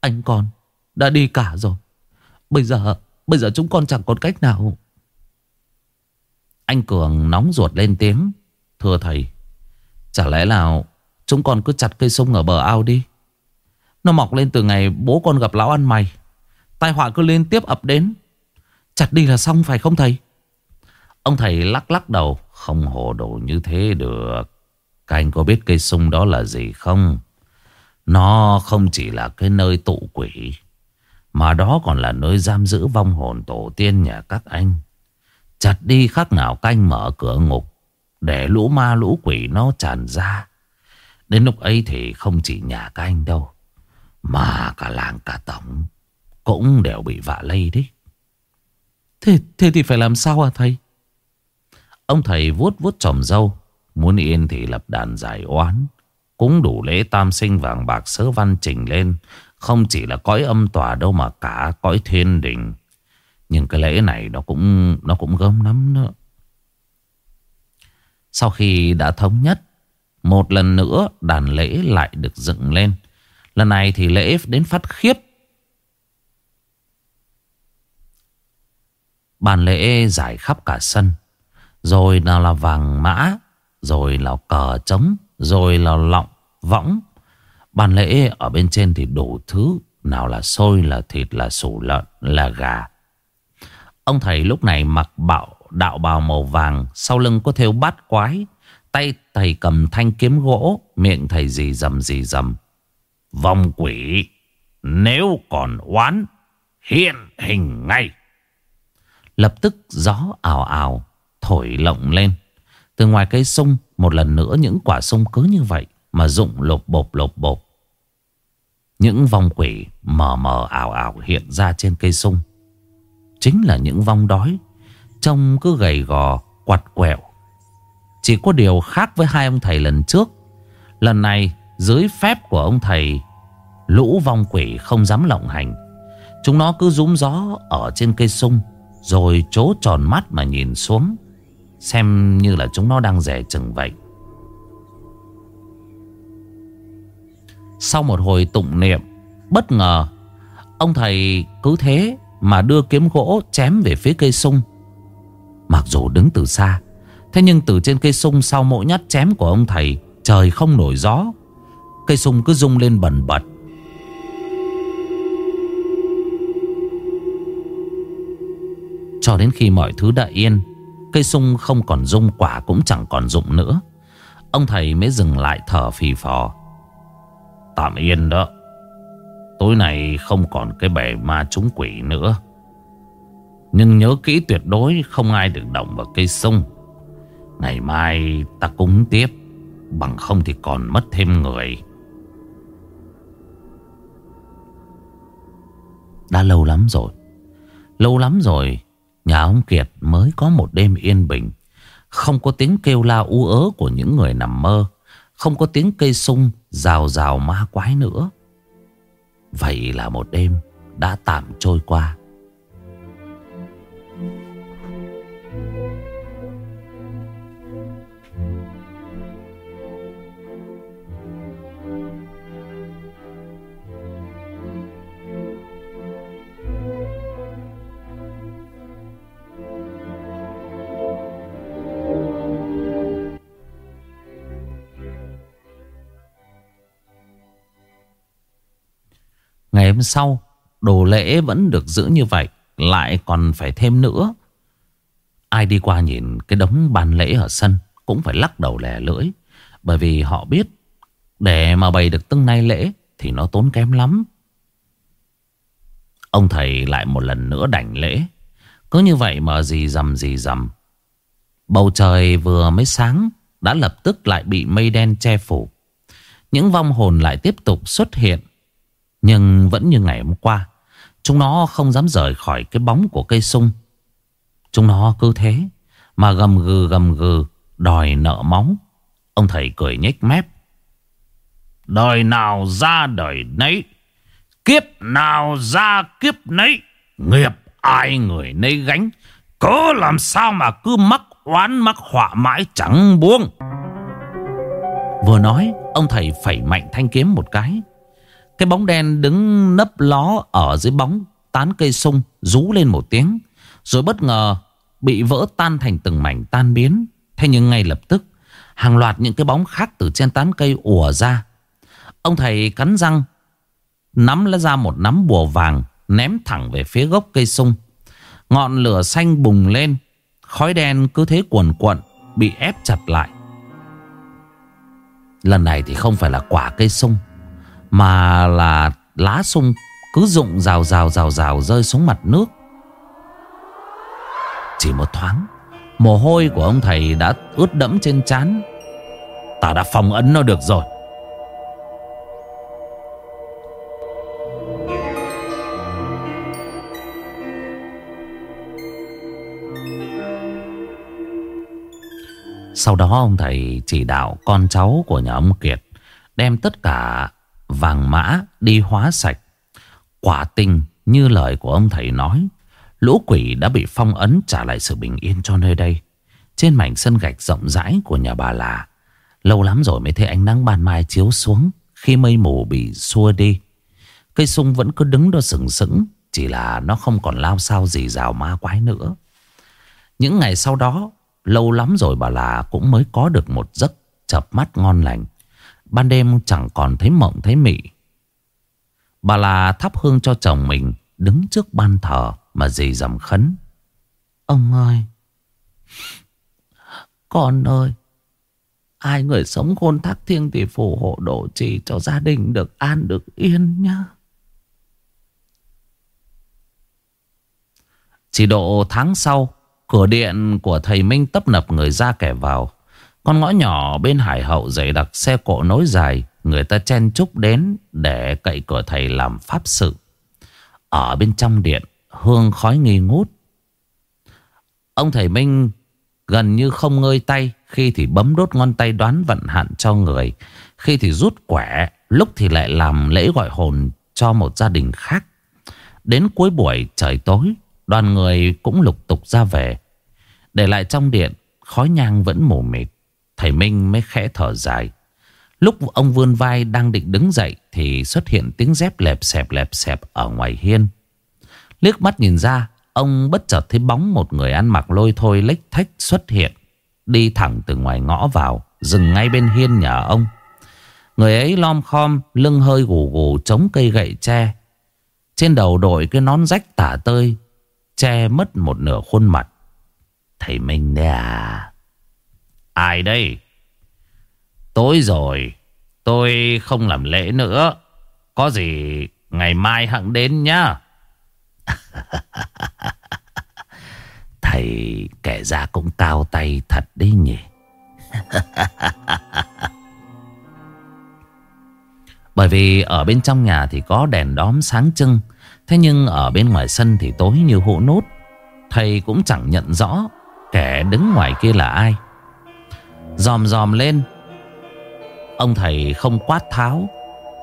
Anh con Đã đi cả rồi. Bây giờ Bây giờ chúng con chẳng còn cách nào. Anh Cường nóng ruột lên tiếng, Thưa thầy, Chả lẽ nào Chúng con cứ chặt cây sung ở bờ ao đi? Nó mọc lên từ ngày bố con gặp lão ăn mày, Tai họa cứ liên tiếp ập đến. Chặt đi là xong phải không thầy? Ông thầy lắc lắc đầu, Không hồ đồ như thế được. Các anh có biết cây sung đó là gì không? Nó không chỉ là cái nơi tụ quỷ Mà đó còn là nơi giam giữ vong hồn tổ tiên nhà các anh. Chặt đi khác nào canh mở cửa ngục Để lũ ma lũ quỷ nó tràn ra. Đến lúc ấy thì không chỉ nhà các anh đâu mà cả làng cả tổng Cũng đều bị vạ lây đấy. Thế, thế thì phải làm sao à thầy? Ông thầy vuốt vuốt tròm dâu Muốn yên thì lập đàn giải oán cũng đủ lễ tam sinh vàng bạc sớ văn trình lên. Không chỉ là cõi âm tòa đâu mà cả cõi thiên đình. Nhưng cái lễ này nó cũng nó cũng gớm lắm nữa Sau khi đã thống nhất Một lần nữa đàn lễ lại được dựng lên. Lần này thì lễ đến phát khiếp. Bàn lễ giải khắp cả sân. Rồi nào là vàng mã, rồi là cờ trống, rồi là lọng, võng. Bàn lễ ở bên trên thì đủ thứ. Nào là xôi, là thịt, là sủ lợn, là gà. Ông thầy lúc này mặc bạo đạo bào màu vàng, sau lưng có theo bát quái. Tay thầy cầm thanh kiếm gỗ, miệng thầy dì dầm dì dầm. vòng quỷ Nếu còn oán Hiện hình ngay Lập tức gió ảo ảo Thổi lộng lên từ ngoài cây sung, Một lần nữa những quả sung cứ như vậy Mà rụng lột bột lột bột Những vong quỷ mờ mờ ảo ảo hiện ra trên cây sung. Chính là những vong đói, Trông cứ gầy gò, Quặt quẹo. Chỉ có điều khác với hai ông thầy lần trước. Lần này, dưới phép của ông thầy, Lũ vong quỷ không dám lộng hành. Chúng nó cứ rúm gió Ở trên cây sung, Rồi chố tròn mắt mà nhìn xuống. Xem như là chúng nó đang rẻ chừng vậy. Sau một hồi tụng niệm, Bất ngờ, Ông thầy cứ thế Mà đưa kiếm gỗ chém về phía cây sung. Mặc dù đứng từ xa, Thế nhưng từ trên cây sung Sau mỗi nhát chém của ông thầy, Trời không nổi gió. Cây sung cứ rung lên bần bật. Cho đến khi mọi thứ đã yên Cây sung không còn rung, quả cũng chẳng còn rụng nữa. Ông thầy mới dừng lại thở phì phò. Tạm yên đó. Tối nay không còn cái bể ma trúng quỷ nữa. Nhưng nhớ kỹ tuyệt đối không ai được động vào cây sung. Ngày mai ta cúng tiếp, Bằng không thì còn mất thêm người. Đã lâu lắm rồi. Lâu lắm rồi Nhà ông Kiệt mới có một đêm yên bình. Không có tiếng kêu la u ớ của những người nằm mơ. Không có tiếng cây sung rào rào ma quái nữa. Vậy là một đêm đã tạm trôi qua. Ngày hôm sau, Đồ lễ vẫn được giữ như vậy, Lại còn phải thêm nữa. Ai đi qua nhìn cái đống bàn lễ ở sân Cũng phải lắc đầu lẻ lưỡi, Bởi vì họ biết Để mà bày được từng nay lễ Thì nó tốn kém lắm. Ông thầy lại một lần nữa đảnh lễ. Cứ như vậy mà gì dầm gì dầm. Bầu trời vừa mới sáng, Đã lập tức lại bị mây đen che phủ. Những vong hồn lại tiếp tục xuất hiện nhưng vẫn như ngày hôm qua, Chúng nó không dám rời khỏi cái bóng của cây sung. Chúng nó cứ thế Mà gầm gừ gầm gừ, Đòi nợ máu. Ông thầy cười nhếch mép. Đời nào ra đời nấy, Kiếp nào ra kiếp nấy, Nghiệp ai người nấy gánh. Cớ làm sao mà cứ mắc oán, mắc họa mãi chẳng buông. Vừa nói, Ông thầy phẩy mạnh thanh kiếm một cái cái bóng đen đứng nấp ló ở dưới bóng, tán cây sung, rú lên một tiếng. Rồi bất ngờ bị vỡ tan thành từng mảnh tan biến. Thế nhưng ngay lập tức, hàng loạt những cái bóng khác từ trên tán cây ùa ra. Ông thầy cắn răng, nắm lấy ra một nắm bùa vàng, ném thẳng về phía gốc cây sung. Ngọn lửa xanh bùng lên. Khói đen cứ thế cuồn cuộn bị ép chặt lại. Lần này thì không phải là quả cây sung mà là lá sung cứ rụng rào rào rào rào rơi xuống mặt nước. Chỉ một thoáng, Mồ hôi của ông thầy đã ướt đẫm trên trán. Ta đã phòng ấn nó được rồi. Sau đó ông thầy chỉ đạo con cháu của nhà ông Kiệt Đem tất cả vàng mã đi hóa sạch. Quả tình như lời của ông thầy nói, lũ quỷ đã bị phong ấn trả lại sự bình yên cho nơi đây. Trên mảnh sân gạch rộng rãi của nhà bà là, lâu lắm rồi mới thấy ánh nắng ban mai chiếu xuống khi mây mù bị xua đi. Cây sung vẫn cứ đứng đó sừng sững, chỉ là nó không còn lao sao gì rào ma quái nữa. Những ngày sau đó, lâu lắm rồi bà là cũng mới có được một giấc chập mắt ngon lành. Ban đêm chẳng còn thấy mộng, thấy mị. Bà là thắp hương cho chồng mình, Đứng trước ban thờ Mà dì dầm khấn. Ông ơi, Con ơi, Ai người sống khôn thác thiêng thì phù hộ độ trì cho gia đình được an, được yên nhá. Chỉ độ tháng sau, Cửa điện của thầy Minh tấp nập người ra kẻ vào. Con ngõ nhỏ bên hải hậu dày đặc xe cộ nối dài, Người ta chen chúc đến để cậy cửa thầy làm pháp sự. Ở bên trong điện, hương khói nghi ngút. Ông thầy Minh gần như không ngơi tay Khi thì bấm đốt ngón tay đoán vận hạn cho người. Khi thì rút quẻ, Lúc thì lại làm lễ gọi hồn cho một gia đình khác. Đến cuối buổi trời tối, Đoàn người cũng lục tục ra về. Để lại trong điện, Khói nhang vẫn mù mịt. Thầy Minh mới khẽ thở dài. Lúc ông vươn vai đang định đứng dậy Thì xuất hiện tiếng dép lẹp xẹp lẹp xẹp ở ngoài hiên. Liếc mắt nhìn ra, Ông bất chợt thấy bóng một người ăn mặc lôi thôi lếch thách xuất hiện, Đi thẳng từ ngoài ngõ vào, Dừng ngay bên hiên nhà ông. Người ấy lom khom, Lưng hơi gù gù chống cây gậy tre. Trên đầu đội cái nón rách tả tơi, Che mất một nửa khuôn mặt. Thầy Minh nè à? Ai đây? Tối rồi, Tôi không làm lễ nữa. Có gì ngày mai hẳn đến nhá. Thầy kẻ ra cũng cao tay thật đấy nhỉ. Bởi vì ở bên trong nhà thì có đèn đóm sáng trưng, Thế nhưng ở bên ngoài sân thì tối như hũ nút. Thầy cũng chẳng nhận rõ Kẻ đứng ngoài kia là ai. Dòm dòm lên. Ông thầy không quát tháo,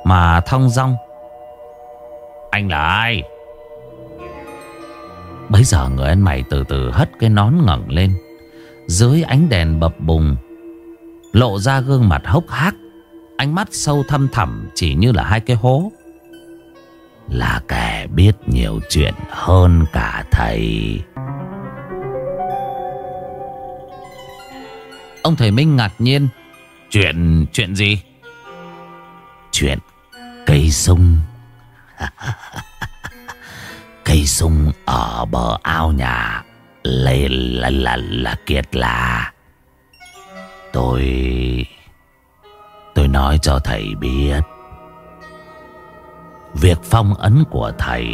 Mà thong dong. Anh là ai? Bấy giờ người anh mày từ từ hất cái nón ngẩng lên. Dưới ánh đèn bập bùng, Lộ ra gương mặt hốc hác. Ánh mắt sâu thăm thẳm chỉ như là hai cái hố. Là kẻ biết nhiều chuyện hơn cả thầy. Ông thầy Minh ngạc nhiên. Chuyện, chuyện gì? Chuyện cây sung. Cây sung ở bờ ao nhà. Là, là, là, là kiệt là. Tôi Tôi nói cho thầy biết. Việc phong ấn của thầy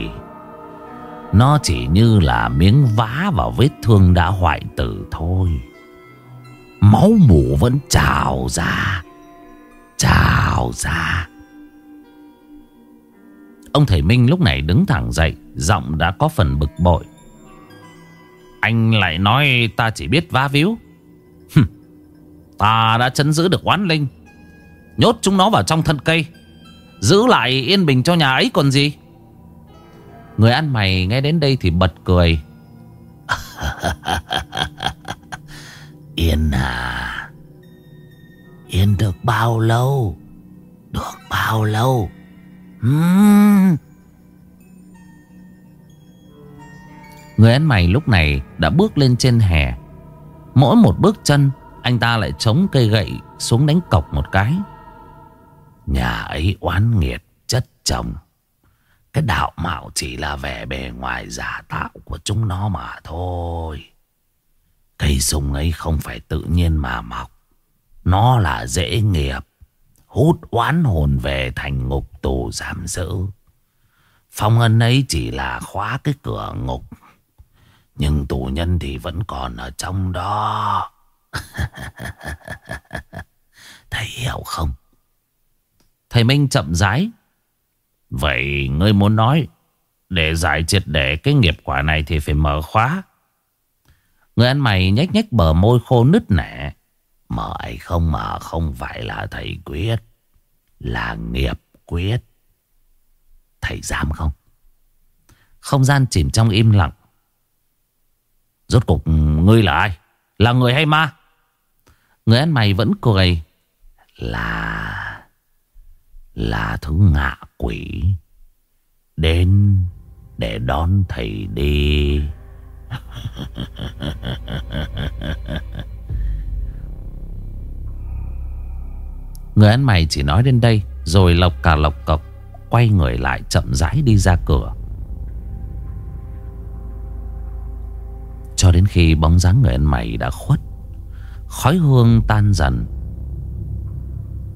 Nó chỉ như là miếng vá vào vết thương đã hoại tử thôi. Máu mủ vẫn trào ra Trào ra. Ông thầy Minh lúc này đứng thẳng dậy, Giọng đã có phần bực bội. Anh lại nói, ta chỉ biết vá víu. Ta đã chấn giữ được oán linh. Nhốt chúng nó vào trong thân cây. Giữ lại yên bình cho nhà ấy còn gì? Người ăn mày nghe đến đây thì bật cười. Yên à Yên được bao lâu? Được bao lâu? Uhm. Người ăn mày lúc này đã bước lên trên hè. Mỗi một bước chân, Anh ta lại chống cây gậy xuống đánh cọc một cái. Nhà ấy oán nghiệt, chất chồng. Cái đạo mạo chỉ là vẻ bề ngoài giả tạo của chúng nó mà thôi. Cây sung ấy không phải tự nhiên mà mọc. Nó là dễ nghiệp, Hút oán hồn về thành ngục tù giam giữ. Phong ân ấy chỉ là khóa cái cửa ngục, Nhưng tù nhân thì vẫn còn ở trong đó. Thầy hiểu không? Thầy Minh chậm rãi. Vậy ngươi muốn nói, Để giải triệt để cái nghiệp quả này Thì phải mở khóa. Người ăn mày nhếch nhếch bờ môi khô nứt nẻ. Mời không mà không phải là thầy quyết. Là nghiệp quyết. Thầy dám không? Không gian chìm trong im lặng. Rốt cục, ngươi là ai? Là người hay ma? Người ăn mày vẫn cười. Là là thứ ngạ quỷ. Đến để đón thầy đi. Người ăn mày chỉ nói đến đây, Rồi lộc cả lộc cọc Quay người lại chậm rãi đi ra cửa. Cho đến khi bóng dáng người ăn mày đã khuất, Khói hương tan dần.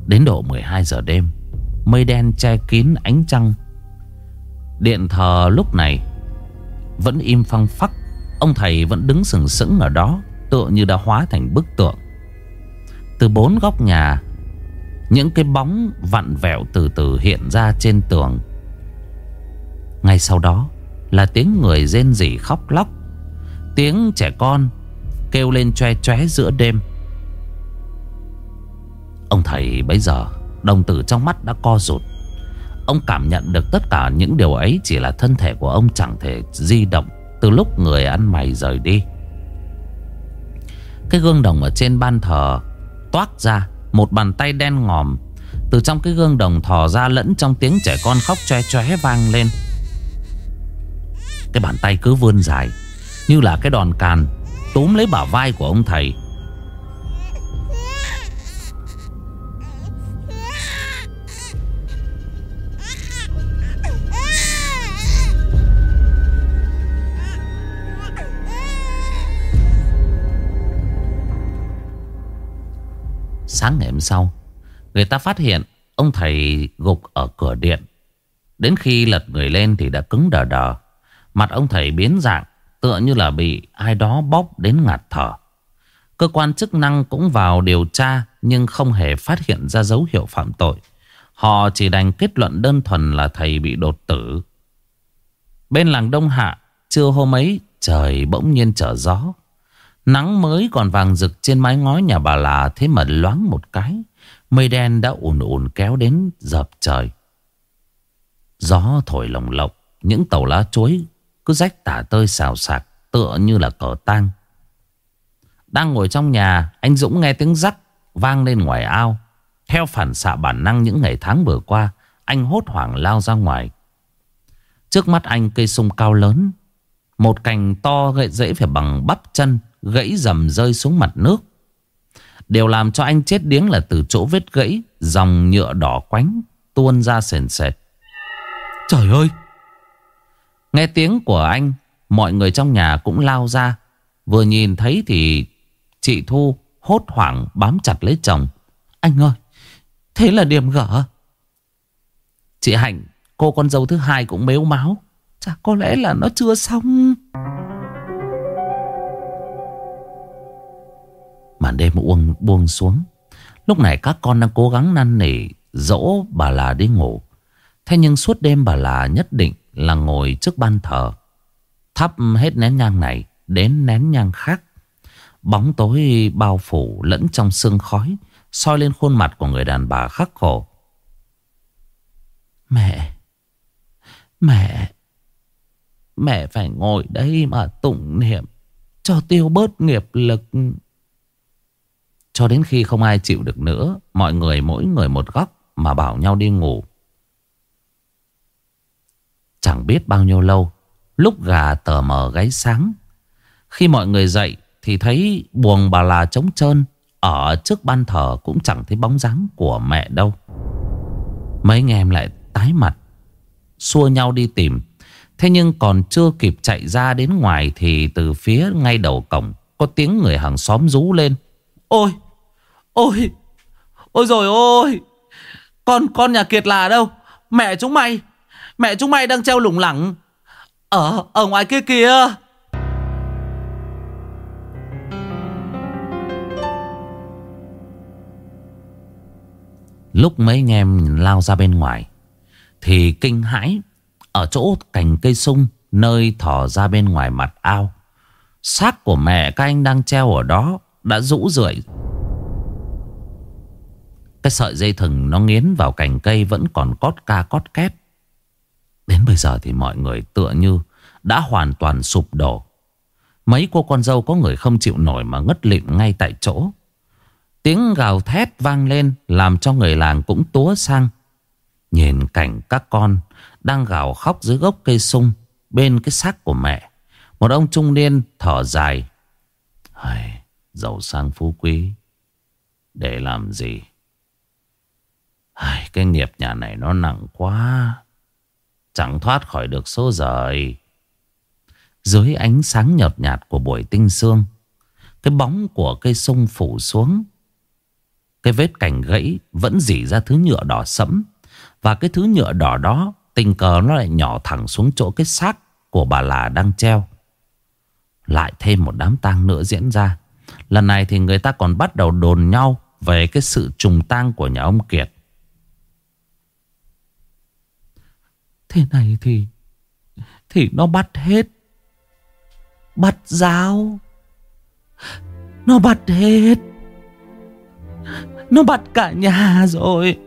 Đến độ 12 giờ đêm, Mây đen che kín ánh trăng. Điện thờ lúc này Vẫn im phăng phắc. Ông thầy vẫn đứng sừng sững ở đó, Tựa như đã hóa thành bức tượng. Từ bốn góc nhà, Những cái bóng vặn vẹo từ từ hiện ra trên tường. Ngay sau đó Là tiếng người rên rỉ khóc lóc, Tiếng trẻ con Kêu lên choe choé giữa đêm. Ông thầy bấy giờ, Đồng tử trong mắt đã co rụt. Ông cảm nhận được tất cả những điều ấy Chỉ là thân thể của ông chẳng thể di động. Từ lúc người ăn mày rời đi. Cái gương đồng ở trên ban thờ Toát ra Một bàn tay đen ngòm. Từ trong cái gương đồng thò ra lẫn trong tiếng trẻ con khóc choe choe vang lên. Cái bàn tay cứ vươn dài, Như là cái đòn càn Túm lấy bả vai của ông thầy. Sáng ngày hôm sau, Người ta phát hiện Ông thầy gục ở cửa điện. Đến khi lật người lên thì đã cứng đờ đờ, Mặt ông thầy biến dạng, Tựa như là bị ai đó bóp đến ngạt thở. Cơ quan chức năng cũng vào điều tra Nhưng không hề phát hiện ra dấu hiệu phạm tội. Họ chỉ đành kết luận đơn thuần là thầy bị đột tử. Bên làng Đông Hạ, Trưa hôm ấy trời bỗng nhiên trở gió. Nắng mới còn vàng rực trên mái ngói nhà bà là thế mà loáng một cái. Mây đen đã ùn ùn kéo đến dập trời. Gió thổi lồng lộng, những tàu lá chuối cứ rách tả tơi xào sạc tựa như là cờ tang. Đang ngồi trong nhà, anh Dũng nghe tiếng rắc vang lên ngoài ao. Theo phản xạ bản năng những ngày tháng vừa qua, anh hốt hoảng lao ra ngoài. Trước mắt anh cây sung cao lớn, một cành to gậy rễ phải bằng bắp chân Gãy rầm rơi xuống mặt nước. Điều làm cho anh chết điếng là từ chỗ vết gãy Dòng nhựa đỏ quánh Tuôn ra sền sệt. Trời ơi! Nghe tiếng của anh Mọi người trong nhà cũng lao ra. Vừa nhìn thấy thì Chị Thu hốt hoảng bám chặt lấy chồng. Anh ơi Thế là điểm gở. Chị Hạnh Cô con dâu thứ hai cũng mếu máu. Chà có lẽ là nó chưa xong Màn đêm uông buông xuống. Lúc này các con đang cố gắng năn nỉ, Dỗ bà là đi ngủ. Thế nhưng suốt đêm bà là nhất định Là ngồi trước ban thờ, Thắp hết nén nhang này Đến nén nhang khác. Bóng tối bao phủ lẫn trong sương khói, soi lên khuôn mặt của người đàn bà khắc khổ. Mẹ Mẹ Mẹ phải ngồi đây mà tụng niệm Cho tiêu bớt nghiệp lực cho đến khi không ai chịu được nữa, Mọi người mỗi người một góc Mà bảo nhau đi ngủ. Chẳng biết bao nhiêu lâu, Lúc gà tờ mờ gáy sáng, Khi mọi người dậy Thì thấy buồng bà là trống trơn, Ở trước ban thờ Cũng chẳng thấy bóng dáng của mẹ đâu. Mấy anh em lại tái mặt, Xua nhau đi tìm. Thế nhưng còn chưa kịp chạy ra đến ngoài Thì từ phía ngay đầu cổng Có tiếng người hàng xóm rú lên. Ôi Ôi Ôi rồi ôi Con con nhà Kiệt là đâu? Mẹ chúng mày, Mẹ chúng mày đang treo lủng lẳng Ở ở ngoài kia kìa. Lúc mấy anh em lao ra bên ngoài, Thì kinh hãi Ở chỗ cành cây sung Nơi thỏ ra bên ngoài mặt ao. Xác của mẹ các anh đang treo ở đó Đã rũ rượi cái sợi dây thừng nó nghiến vào cành cây vẫn còn cót ca cót két. Đến bây giờ thì mọi người tựa như đã hoàn toàn sụp đổ. Mấy cô con dâu có người không chịu nổi mà ngất lịm ngay tại chỗ. Tiếng gào thét vang lên, làm cho người làng cũng túa sang. Nhìn cảnh các con đang gào khóc dưới gốc cây sung bên cái xác của mẹ. Một ông trung niên thở dài. Giàu sang phú quý. Để làm gì? Ai, cái nghiệp nhà này nó nặng quá. Chẳng thoát khỏi được số rời. Dưới ánh sáng nhợt nhạt của buổi tinh sương. Cái bóng của cây sung phủ xuống. Cái vết cành gãy vẫn dỉ ra thứ nhựa đỏ sẫm. Và cái thứ nhựa đỏ đó tình cờ nó lại nhỏ thẳng xuống chỗ cái xác của bà là đang treo. Lại thêm một đám tang nữa diễn ra Lần này thì người ta còn bắt đầu đồn nhau Về cái sự trùng tang của nhà ông Kiệt Thế này thì Thì nó bắt hết. Bắt giáo. Nó bắt hết. Nó bắt cả nhà rồi.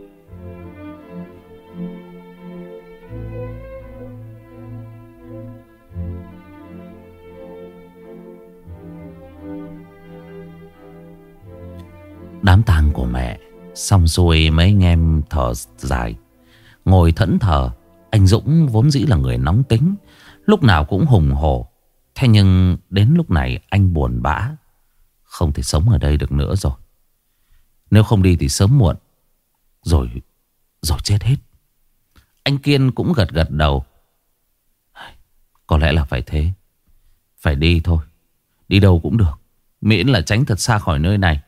Đám tang của mẹ Xong xuôi mấy anh em thở dài. Ngồi thẫn thờ. Anh Dũng vốn dĩ là người nóng tính, Lúc nào cũng hùng hổ. Thế nhưng đến lúc này anh buồn bã, Không thể sống ở đây được nữa rồi. Nếu không đi thì sớm muộn, Rồi Rồi chết hết. Anh Kiên cũng gật gật đầu. Có lẽ là phải thế. Phải đi thôi. Đi đâu cũng được. Miễn là tránh thật xa khỏi nơi này.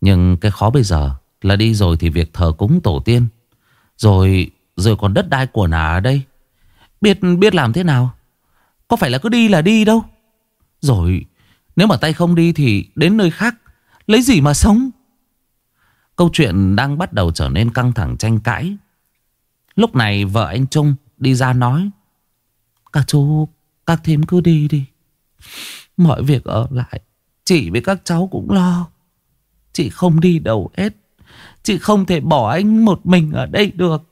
Nhưng cái khó bây giờ Là đi rồi thì việc thờ cúng tổ tiên. Rồi Rồi còn đất đai của nà ở đây. Biết biết làm thế nào? Có phải là cứ đi là đi đâu? Rồi, nếu mà tay không đi thì đến nơi khác, Lấy gì mà sống? Câu chuyện đang bắt đầu trở nên căng thẳng tranh cãi. Lúc này vợ anh Trung đi ra nói, Các chú, Các thím cứ đi đi. Mọi việc ở lại, Chị với các cháu cũng lo. Chị không đi đâu hết. Chị không thể bỏ anh một mình ở đây được.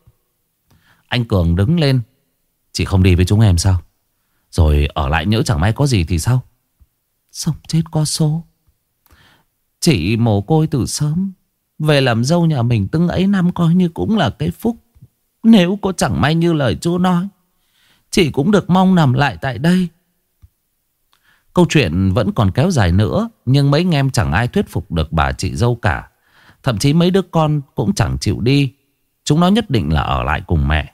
Anh Cường đứng lên. Chị không đi với chúng em sao? Rồi ở lại nhỡ chẳng may có gì thì sao? Sống chết có số. Chị mồ côi từ sớm. Về làm dâu nhà mình từng ấy năm coi như cũng là cái phúc. Nếu có chẳng may như lời chú nói, Chị cũng được mong nằm lại tại đây. Câu chuyện vẫn còn kéo dài nữa, Nhưng mấy anh em chẳng ai thuyết phục được bà chị dâu cả. Thậm chí mấy đứa con cũng chẳng chịu đi. Chúng nó nhất định là ở lại cùng mẹ.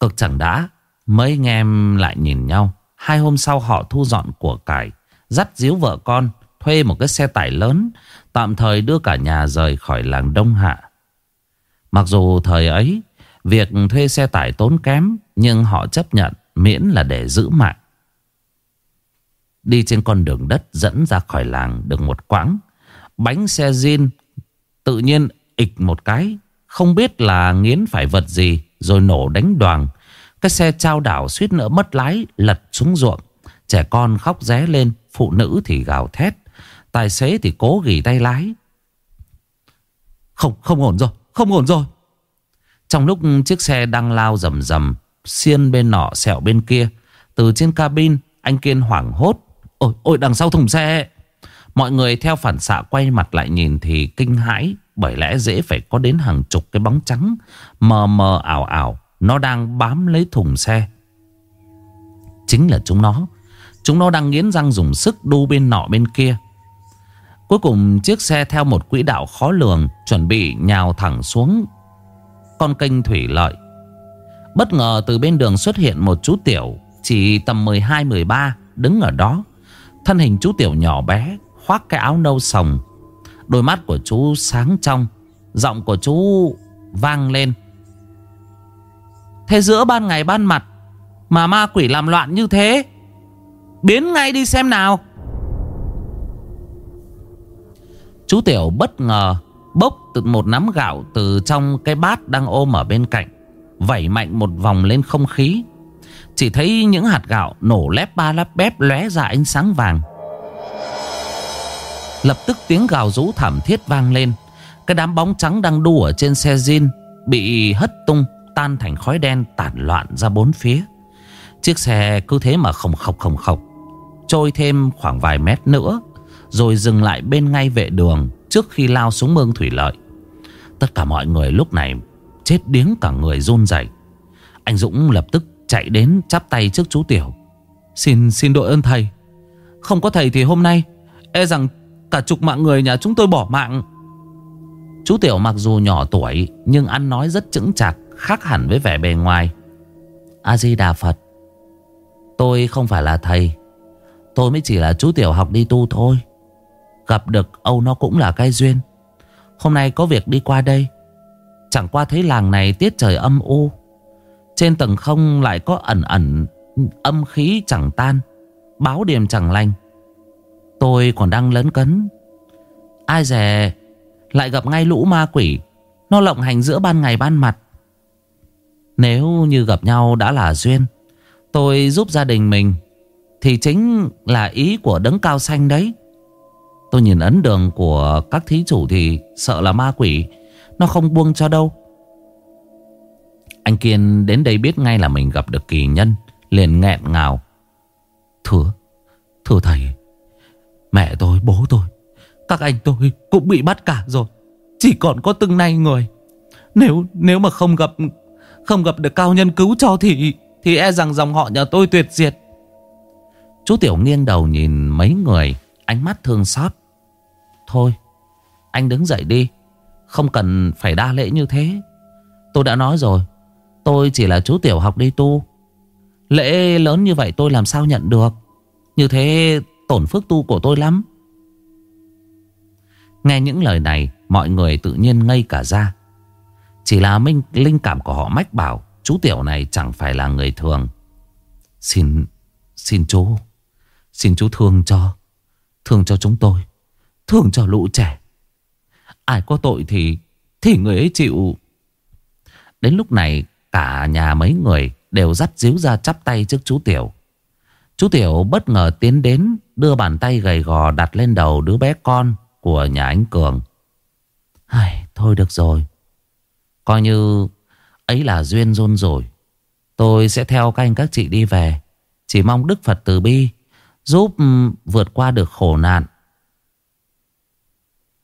Cực chẳng đã, Mấy anh em lại nhìn nhau. Hai hôm sau họ thu dọn của cải, Dắt díu vợ con, Thuê một cái xe tải lớn, Tạm thời đưa cả nhà rời khỏi làng Đông Hạ. Mặc dù thời ấy, Việc thuê xe tải tốn kém, Nhưng họ chấp nhận Miễn là để giữ mạng. Đi trên con đường đất dẫn ra khỏi làng được một quãng Bánh xe zin Tự nhiên ịch một cái Không biết là nghiến phải vật gì Rồi nổ đánh đoàn. Cái xe trao đảo suýt nữa mất lái Lật xuống ruộng. Trẻ con khóc ré lên Phụ nữ thì gào thét. Tài xế thì cố gỉ tay lái. Không, không ổn rồi Không ổn rồi. Trong lúc chiếc xe đang lao rầm rầm Xiên bên nọ sẹo bên kia Từ trên cabin Anh Kiên hoảng hốt. Ôi, ôi đằng sau thùng xe. Mọi người theo phản xạ quay mặt lại nhìn thì kinh hãi, Bởi lẽ dễ phải có đến hàng chục cái bóng trắng, Mờ mờ ảo ảo. Nó đang bám lấy thùng xe. Chính là chúng nó. Chúng nó đang nghiến răng dùng sức đu bên nọ bên kia. Cuối cùng, chiếc xe theo một quỹ đạo khó lường, Chuẩn bị nhào thẳng xuống. Con kênh thủy lợi. Bất ngờ từ bên đường xuất hiện một chú tiểu, Chỉ tầm 12-13 Đứng ở đó. Thân hình chú tiểu nhỏ bé Khoác cái áo nâu sồng Đôi mắt của chú sáng trong, Giọng của chú vang lên. Thế giữa ban ngày ban mặt, Mà ma quỷ làm loạn như thế, Biến ngay đi xem nào. Chú Tiểu bất ngờ, Bốc từ một nắm gạo Từ trong cái bát đang ôm ở bên cạnh, Vẩy mạnh một vòng lên không khí. Chỉ thấy những hạt gạo Nổ lép ba lép bép lóe ra ánh sáng vàng. Lập tức tiếng gào rú thảm thiết vang lên. Cái đám bóng trắng đang đu ở trên xe zin Bị hất tung, Tan thành khói đen tản loạn ra bốn phía. Chiếc xe cứ thế mà khổng khọc khổng khọc Trôi thêm khoảng vài mét nữa, Rồi dừng lại bên ngay vệ đường Trước khi lao xuống mương thủy lợi. Tất cả mọi người lúc này Chết điếng cả người run rẩy. Anh Dũng lập tức chạy đến chắp tay trước chú Tiểu. Xin xin đội ơn thầy. Không có thầy thì hôm nay E rằng cả chục mạng người nhà chúng tôi bỏ mạng. Chú Tiểu mặc dù nhỏ tuổi, Nhưng ăn nói rất chững chạc, Khác hẳn với vẻ bề ngoài. A-di-đà Phật, Tôi không phải là thầy. Tôi mới chỉ là chú Tiểu học đi tu thôi. Gặp được Âu nó cũng là cái duyên. Hôm nay có việc đi qua đây. Chẳng qua thấy làng này tiết trời âm u. Trên tầng không lại có ẩn ẩn Âm khí chẳng tan, Báo điểm chẳng lành. Tôi còn đang lấn cấn. Ai dè, Lại gặp ngay lũ ma quỷ. Nó lộng hành giữa ban ngày ban mặt. Nếu như gặp nhau đã là duyên, Tôi giúp gia đình mình, Thì chính là ý của đấng cao xanh đấy. Tôi nhìn ấn đường của các thí chủ thì sợ là ma quỷ, Nó không buông cho đâu. Anh Kiên đến đây biết ngay là mình gặp được kỳ nhân, Liền nghẹn ngào. Thưa Thưa thầy Mẹ tôi, bố tôi Các anh tôi cũng bị bắt cả rồi. Chỉ còn có từng nay người. Nếu nếu mà không gặp Không gặp được cao nhân cứu cho thì Thì e rằng dòng họ nhà tôi tuyệt diệt. Chú Tiểu nghiêng đầu nhìn mấy người Ánh mắt thương xót. Thôi Anh đứng dậy đi Không cần phải đa lễ như thế. Tôi đã nói rồi Tôi chỉ là chú Tiểu học đi tu. Lễ lớn như vậy tôi làm sao nhận được? Như thế tổn phước tu của tôi lắm. Nghe những lời này, Mọi người tự nhiên ngây cả ra. Chỉ là minh, linh cảm của họ mách bảo, Chú Tiểu này chẳng phải là người thường. Xin Xin chú Xin chú thương cho Thương cho chúng tôi, Thương cho lũ trẻ. Ai có tội thì Thì người ấy chịu. Đến lúc này, cả nhà mấy người Đều dắt díu ra chắp tay trước chú Tiểu. Chú Tiểu bất ngờ tiến đến Đưa bàn tay gầy gò đặt lên đầu đứa bé con Của nhà anh Cường. Ai, Thôi được rồi. Coi như ấy là duyên rôn rồi. Tôi sẽ theo các anh các chị đi về. Chỉ mong Đức Phật từ bi Giúp ừ, vượt qua được khổ nạn.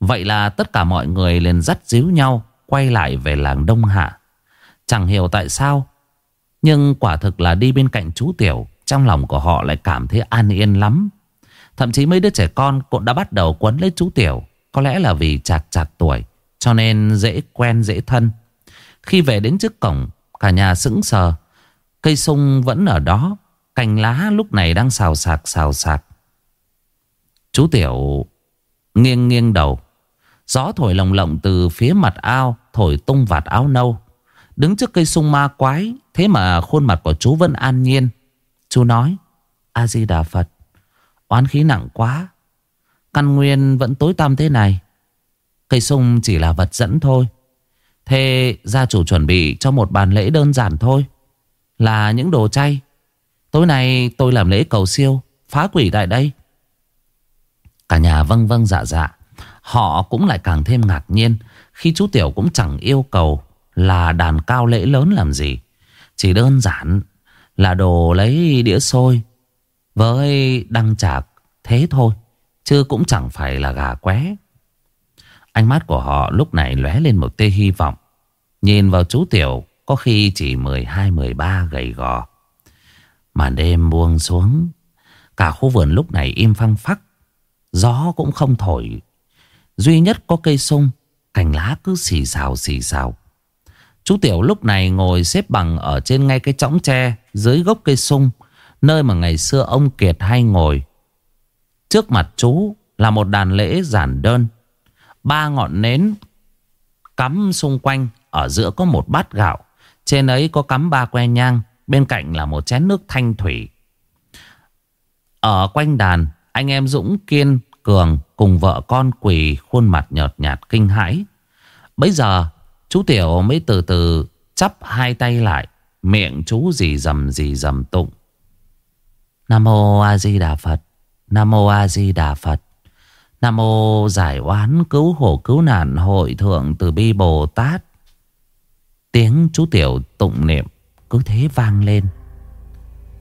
Vậy là tất cả mọi người liền dắt díu nhau Quay lại về làng Đông Hạ. Chẳng hiểu tại sao Nhưng quả thực là đi bên cạnh chú Tiểu. Trong lòng của họ lại cảm thấy an yên lắm. Thậm chí mấy đứa trẻ con cũng đã bắt đầu quấn lấy chú Tiểu, Có lẽ là vì chạc chạc tuổi, Cho nên dễ quen dễ thân. Khi về đến trước cổng, Cả nhà sững sờ. Cây sung vẫn ở đó, Cành lá lúc này đang xào sạc xào sạc. Chú Tiểu nghiêng nghiêng đầu. Gió thổi lồng lộng từ phía mặt ao, Thổi tung vạt áo nâu. Đứng trước cây sung ma quái, Thế mà khuôn mặt của chú vẫn an nhiên. Chú nói, A-di-đà Phật, Oán khí nặng quá, Căn nguyên vẫn tối tăm thế này. Cây sung chỉ là vật dẫn thôi. Thế gia chủ chuẩn bị cho một bàn lễ đơn giản thôi, Là những đồ chay. Tối nay tôi làm lễ cầu siêu, Phá quỷ tại đây. Cả nhà vâng vâng dạ dạ. Họ cũng lại càng thêm ngạc nhiên Khi chú Tiểu cũng chẳng yêu cầu Là đàn cao lễ lớn làm gì. Chỉ đơn giản là đồ lấy đĩa xôi Với đăng chạc Thế thôi, Chứ cũng chẳng phải là gà qué. Ánh mắt của họ lúc này lóe lên một tia hy vọng. Nhìn vào chú Tiểu, Có khi chỉ 12-13 gầy gò. Màn đêm buông xuống, Cả khu vườn lúc này im phăng phắc. Gió cũng không thổi. Duy nhất có cây sung, Cành lá cứ xì xào xì xào. Chú Tiểu lúc này ngồi xếp bằng Ở trên ngay cái chõng tre Dưới gốc cây sung, Nơi mà ngày xưa ông Kiệt hay ngồi. Trước mặt chú Là một đàn lễ giản đơn. Ba ngọn nến Cắm xung quanh, Ở giữa có một bát gạo, Trên ấy có cắm ba que nhang, Bên cạnh là một chén nước thanh thủy. Ở quanh đàn, Anh em Dũng, Kiên, Cường cùng vợ con quỳ khuôn mặt nhợt nhạt kinh hãi. Bây giờ chú Tiểu mới từ từ chắp hai tay lại. Miệng chú gì dầm gì dầm tụng. Nam Mô A Di Đà Phật. Nam Mô A Di Đà Phật. Nam Mô Giải Oán Cứu Khổ Cứu Nạn Hội Thượng Từ Bi Bồ Tát. Tiếng chú Tiểu tụng niệm cứ thế vang lên.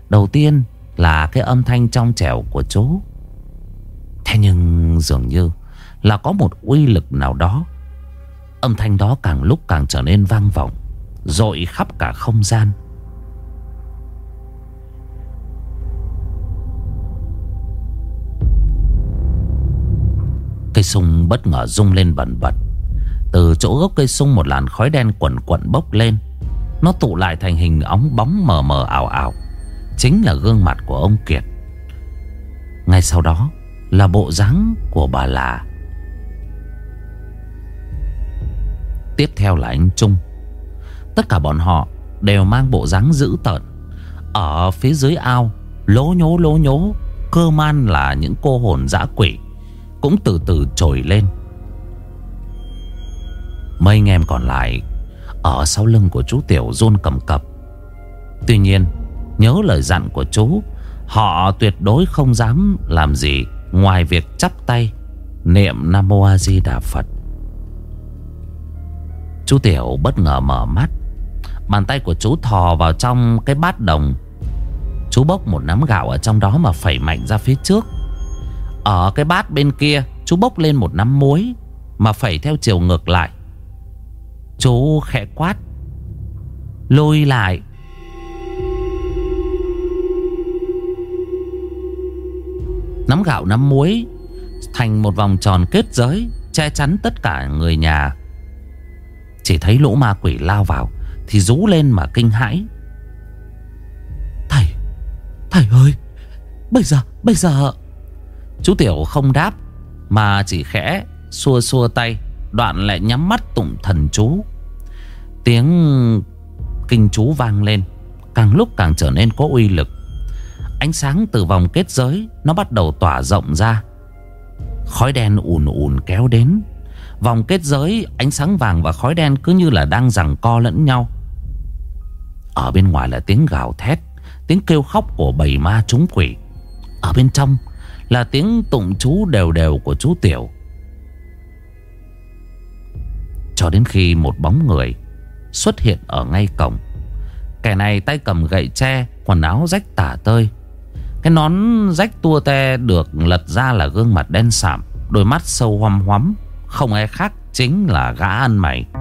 Đầu tiên là cái âm thanh trong trẻo của chú. Thế nhưng dường như là có một uy lực nào đó. Âm thanh đó càng lúc càng trở nên vang vọng, rội khắp cả không gian. Cây sung bất ngờ rung lên bẩn bật. Từ chỗ gốc cây sung một làn khói đen quẩn quẩn bốc lên. Nó tụ lại thành hình ống bóng mờ mờ ảo ảo. Chính là gương mặt của ông Kiệt. Ngay sau đó là bộ dáng của bà là Tiếp theo là anh Trung. Tất cả bọn họ Đều mang bộ dáng dữ tợn. Ở phía dưới ao, Lố nhố lố nhố, Cơ man là những cô hồn dã quỷ, Cũng từ từ trồi lên. Mấy anh em còn lại Ở sau lưng của chú Tiểu run cầm cập. Tuy nhiên, Nhớ lời dặn của chú, Họ tuyệt đối không dám làm gì Ngoài việc chắp tay Niệm Nam Mô A Di Đà Phật. Chú Tiểu bất ngờ mở mắt. Bàn tay của chú thò vào trong cái bát đồng. Chú bốc một nắm gạo ở trong đó mà phẩy mạnh ra phía trước. Ở cái bát bên kia, Chú bốc lên một nắm muối Mà phẩy theo chiều ngược lại. Chú khẽ quát. Lôi lại. Nắm gạo, nắm muối Thành một vòng tròn kết giới, Che chắn tất cả người nhà. Chỉ thấy lũ ma quỷ lao vào Thì rú lên mà kinh hãi. Thầy Thầy ơi Bây giờ Bây giờ. Chú Tiểu không đáp Mà chỉ khẽ Xua xua tay Đoạn lại nhắm mắt tụng thần chú. Tiếng kinh chú vang lên Càng lúc càng trở nên có uy lực. Ánh sáng từ vòng kết giới Nó bắt đầu tỏa rộng ra. Khói đen ùn ùn kéo đến Vòng kết giới, Ánh sáng vàng và khói đen cứ như là đang giằng co lẫn nhau. Ở bên ngoài là tiếng gào thét, Tiếng kêu khóc của bầy ma trúng quỷ. Ở bên trong Là tiếng tụng chú đều đều của chú Tiểu. Cho đến khi một bóng người Xuất hiện ở ngay cổng, Kẻ này tay cầm gậy tre, Quần áo rách tả tơi. Cái nón rách tua te được lật ra là gương mặt đen sạm, Đôi mắt sâu hoăm hoắm. Không ai khác chính là gã ăn mày.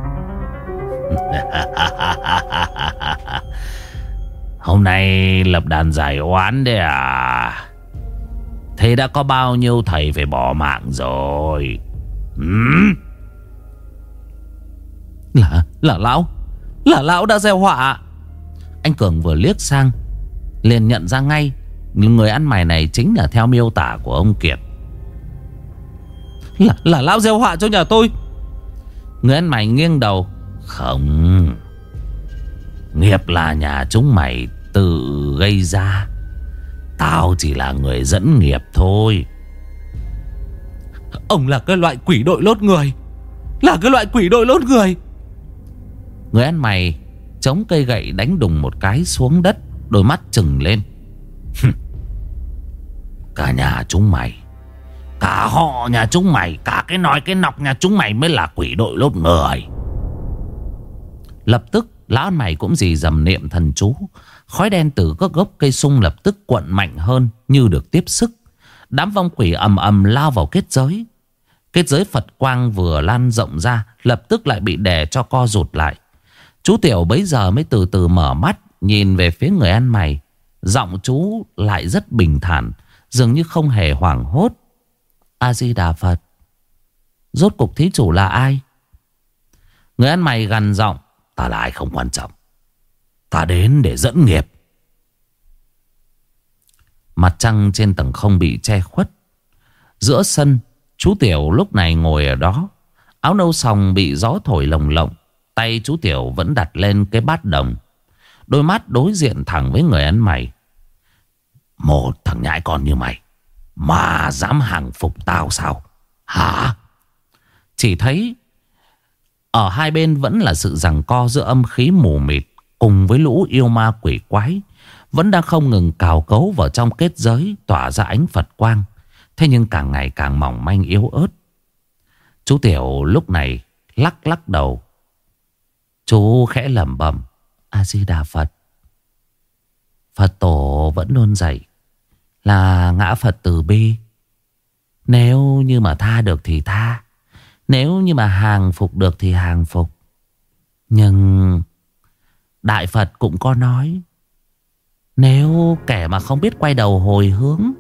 Hôm nay lập đàn giải oán đấy à? Thế đã có bao nhiêu thầy phải bỏ mạng rồi? Ừ? Là, là lão Là lão đã gieo họa. Anh Cường vừa liếc sang Liền nhận ra ngay người ăn mày này chính là theo miêu tả của ông Kiệt. Là, là lão gieo họa cho nhà tôi. Người ăn mày nghiêng đầu. Không. Nghiệp là nhà chúng mày tự gây ra. Tao chỉ là người dẫn nghiệp thôi. Ông là cái loại quỷ đội lốt người. Là cái loại quỷ đội lốt người. Người ăn mày Chống cây gậy đánh đùng một cái xuống đất Đôi mắt trừng lên. Cả nhà chúng mày Cả họ nhà chúng mày, Cả cái nói cái nọc nhà chúng mày mới là quỷ đội lốt người. Lập tức Lão mày cũng dì dầm niệm thần chú. Khói đen từ các gốc cây sung lập tức cuộn mạnh hơn Như được tiếp sức. Đám vong quỷ ầm ầm lao vào kết giới. Kết giới Phật quang vừa lan rộng ra, Lập tức lại bị đè cho co rụt lại. Chú Tiểu bấy giờ mới từ từ mở mắt, Nhìn về phía người ăn mày. Giọng chú lại rất bình thản, Dường như không hề hoảng hốt. A-di-đà Phật. Rốt cục thí chủ là ai? Người ăn mày gần giọng, Ta là ai không quan trọng. Ta đến để dẫn nghiệp. Mặt trăng trên tầng không bị che khuất. Giữa sân, Chú Tiểu lúc này ngồi ở đó. Áo nâu sòng bị gió thổi lồng lộng, Tay chú Tiểu vẫn đặt lên cái bát đồng. Đôi mắt đối diện thẳng với người ăn mày. Một, thằng nhãi con như mày. Mà dám hàng phục tao sao? Hả? Chỉ thấy Ở hai bên vẫn là sự giằng co giữa âm khí mù mịt Cùng với lũ yêu ma quỷ quái, Vẫn đang không ngừng cào cấu vào trong kết giới, Tỏa ra ánh Phật quang. Thế nhưng càng ngày càng mỏng manh yếu ớt. Chú Tiểu lúc này lắc lắc đầu. Chú khẽ lẩm bẩm A-di-đà Phật. Phật tổ vẫn luôn dạy là ngã Phật từ bi. Nếu như mà tha được thì tha, Nếu như mà hàng phục được thì hàng phục. Nhưng Đại Phật cũng có nói, Nếu kẻ mà không biết quay đầu hồi hướng,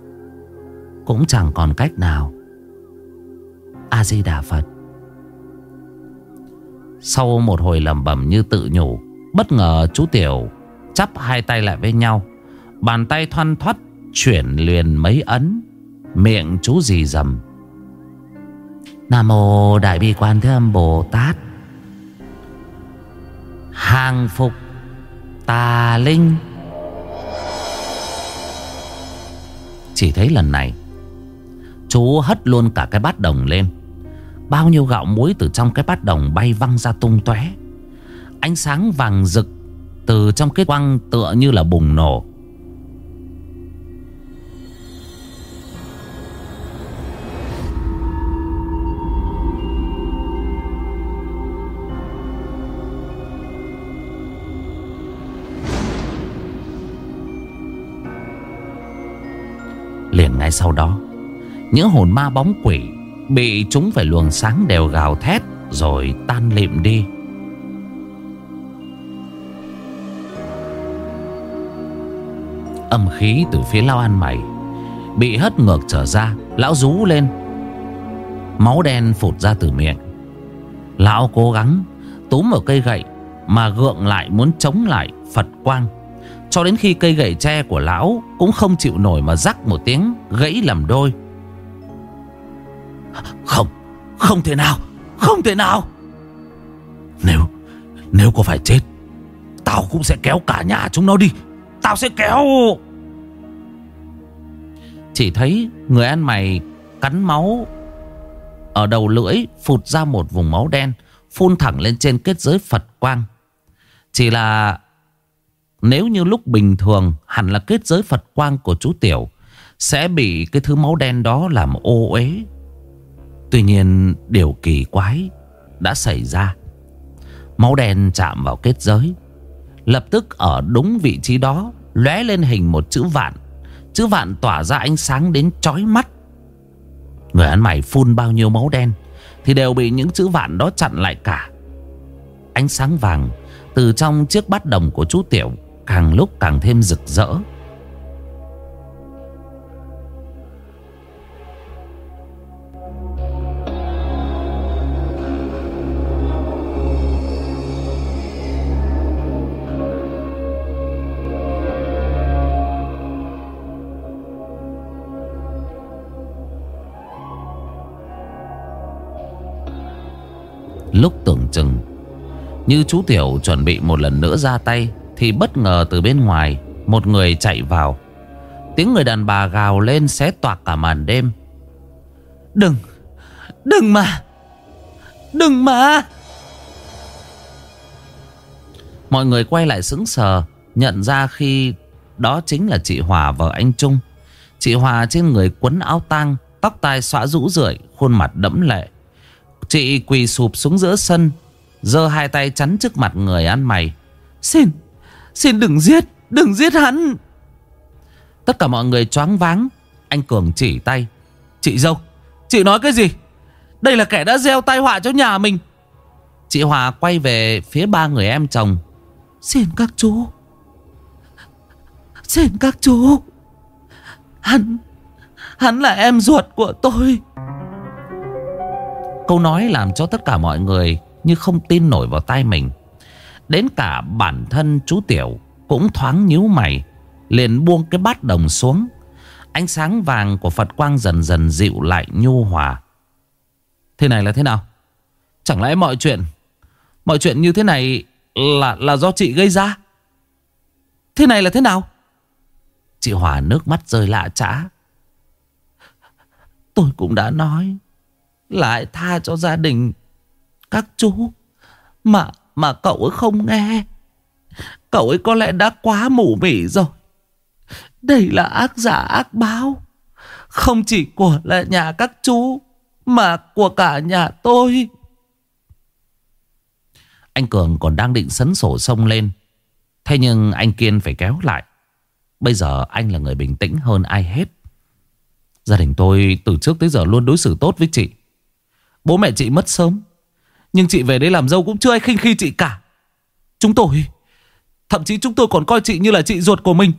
Cũng chẳng còn cách nào. A-di-đà Phật. Sau một hồi lầm bẩm như tự nhủ, Bất ngờ chú Tiểu chắp hai tay lại với nhau, Bàn tay thoăn thoắt chuyển liền mấy ấn, Miệng chú gì dầm. Nam Mô Đại Bi Quan Thế Âm Bồ Tát. Hàng phục Tà linh. Chỉ thấy lần này, Chú hất luôn cả cái bát đồng lên. Bao nhiêu gạo muối từ trong cái bát đồng bay văng ra tung tóe. Ánh sáng vàng rực Từ trong cái quăng tựa như là bùng nổ. Sau đó. Những hồn ma bóng quỷ Bị chúng phải luồng sáng đều gào thét Rồi tan lịm đi. Âm khí từ phía lao ăn mày Bị hất ngược trở ra, Lão rú lên. Máu đen phụt ra từ miệng. Lão cố gắng túm ở cây gậy Mà gượng lại muốn chống lại Phật quang cho đến khi cây gậy tre của lão Cũng không chịu nổi mà rắc một tiếng Gãy làm đôi. Không Không thể nào, Không thể nào. Nếu Nếu có phải chết, Tao cũng sẽ kéo cả nhà chúng nó đi. Tao sẽ kéo. Chỉ thấy người ăn mày Cắn máu Ở đầu lưỡi, phụt ra một vùng máu đen, Phun thẳng lên trên kết giới Phật quang. Chỉ là nếu như lúc bình thường hẳn là kết giới Phật quang của chú Tiểu, Sẽ bị cái thứ máu đen đó làm ô uế. Tuy nhiên, điều kỳ quái đã xảy ra. Máu đen chạm vào kết giới, Lập tức ở đúng vị trí đó, lóe lên hình một chữ vạn. Chữ vạn tỏa ra ánh sáng đến chói mắt. Người ăn mày phun bao nhiêu máu đen, Thì đều bị những chữ vạn đó chặn lại cả. Ánh sáng vàng Từ trong chiếc bát đồng của chú Tiểu càng lúc càng thêm rực rỡ. Lúc tưởng chừng, Như chú Tiểu chuẩn bị một lần nữa ra tay thì bất ngờ từ bên ngoài, Một người chạy vào. Tiếng người đàn bà gào lên xé toạc cả màn đêm. Đừng Đừng mà Đừng mà! Mọi người quay lại sững sờ, Nhận ra khi Đó chính là chị Hòa vợ anh Trung. Chị Hòa trên người quấn áo tang, Tóc tai xõa rũ rượi, Khuôn mặt đẫm lệ. Chị quỳ sụp xuống giữa sân, giơ hai tay chắn trước mặt người ăn mày. Xin Xin đừng giết Đừng giết hắn. Tất cả mọi người choáng váng. Anh Cường chỉ tay. Chị dâu Chị nói cái gì? Đây là kẻ đã gieo tai họa cho nhà mình. Chị Hòa quay về phía ba người em chồng. Xin các chú. Xin các chú. Hắn Hắn là em ruột của tôi. Câu nói làm cho tất cả mọi người Như không tin nổi vào tay mình Đến cả bản thân chú Tiểu Cũng thoáng nhíu mày, Liền buông cái bát đồng xuống. Ánh sáng vàng của Phật quang dần dần dịu lại nhu hòa. Thế này là thế nào? Chẳng lẽ mọi chuyện Mọi chuyện như thế này Là là do chị gây ra? Thế này là thế nào? Chị Hòa nước mắt rơi lạ trã. Tôi cũng đã nói, Lại tha cho gia đình Các chú Mà mà cậu ấy không nghe. Cậu ấy có lẽ đã quá mù mỉ rồi. Đây là ác giả, ác báo. Không chỉ của là nhà các chú, Mà của cả nhà tôi. Anh Cường còn đang định sấn sổ sông lên. Thế nhưng anh Kiên phải kéo lại. Bây giờ anh là người bình tĩnh hơn ai hết. Gia đình tôi từ trước tới giờ luôn đối xử tốt với chị. Bố mẹ chị mất sớm nhưng chị về đây làm dâu cũng chưa ai khinh khi chị cả. Chúng tôi Thậm chí chúng tôi còn coi chị như là chị ruột của mình.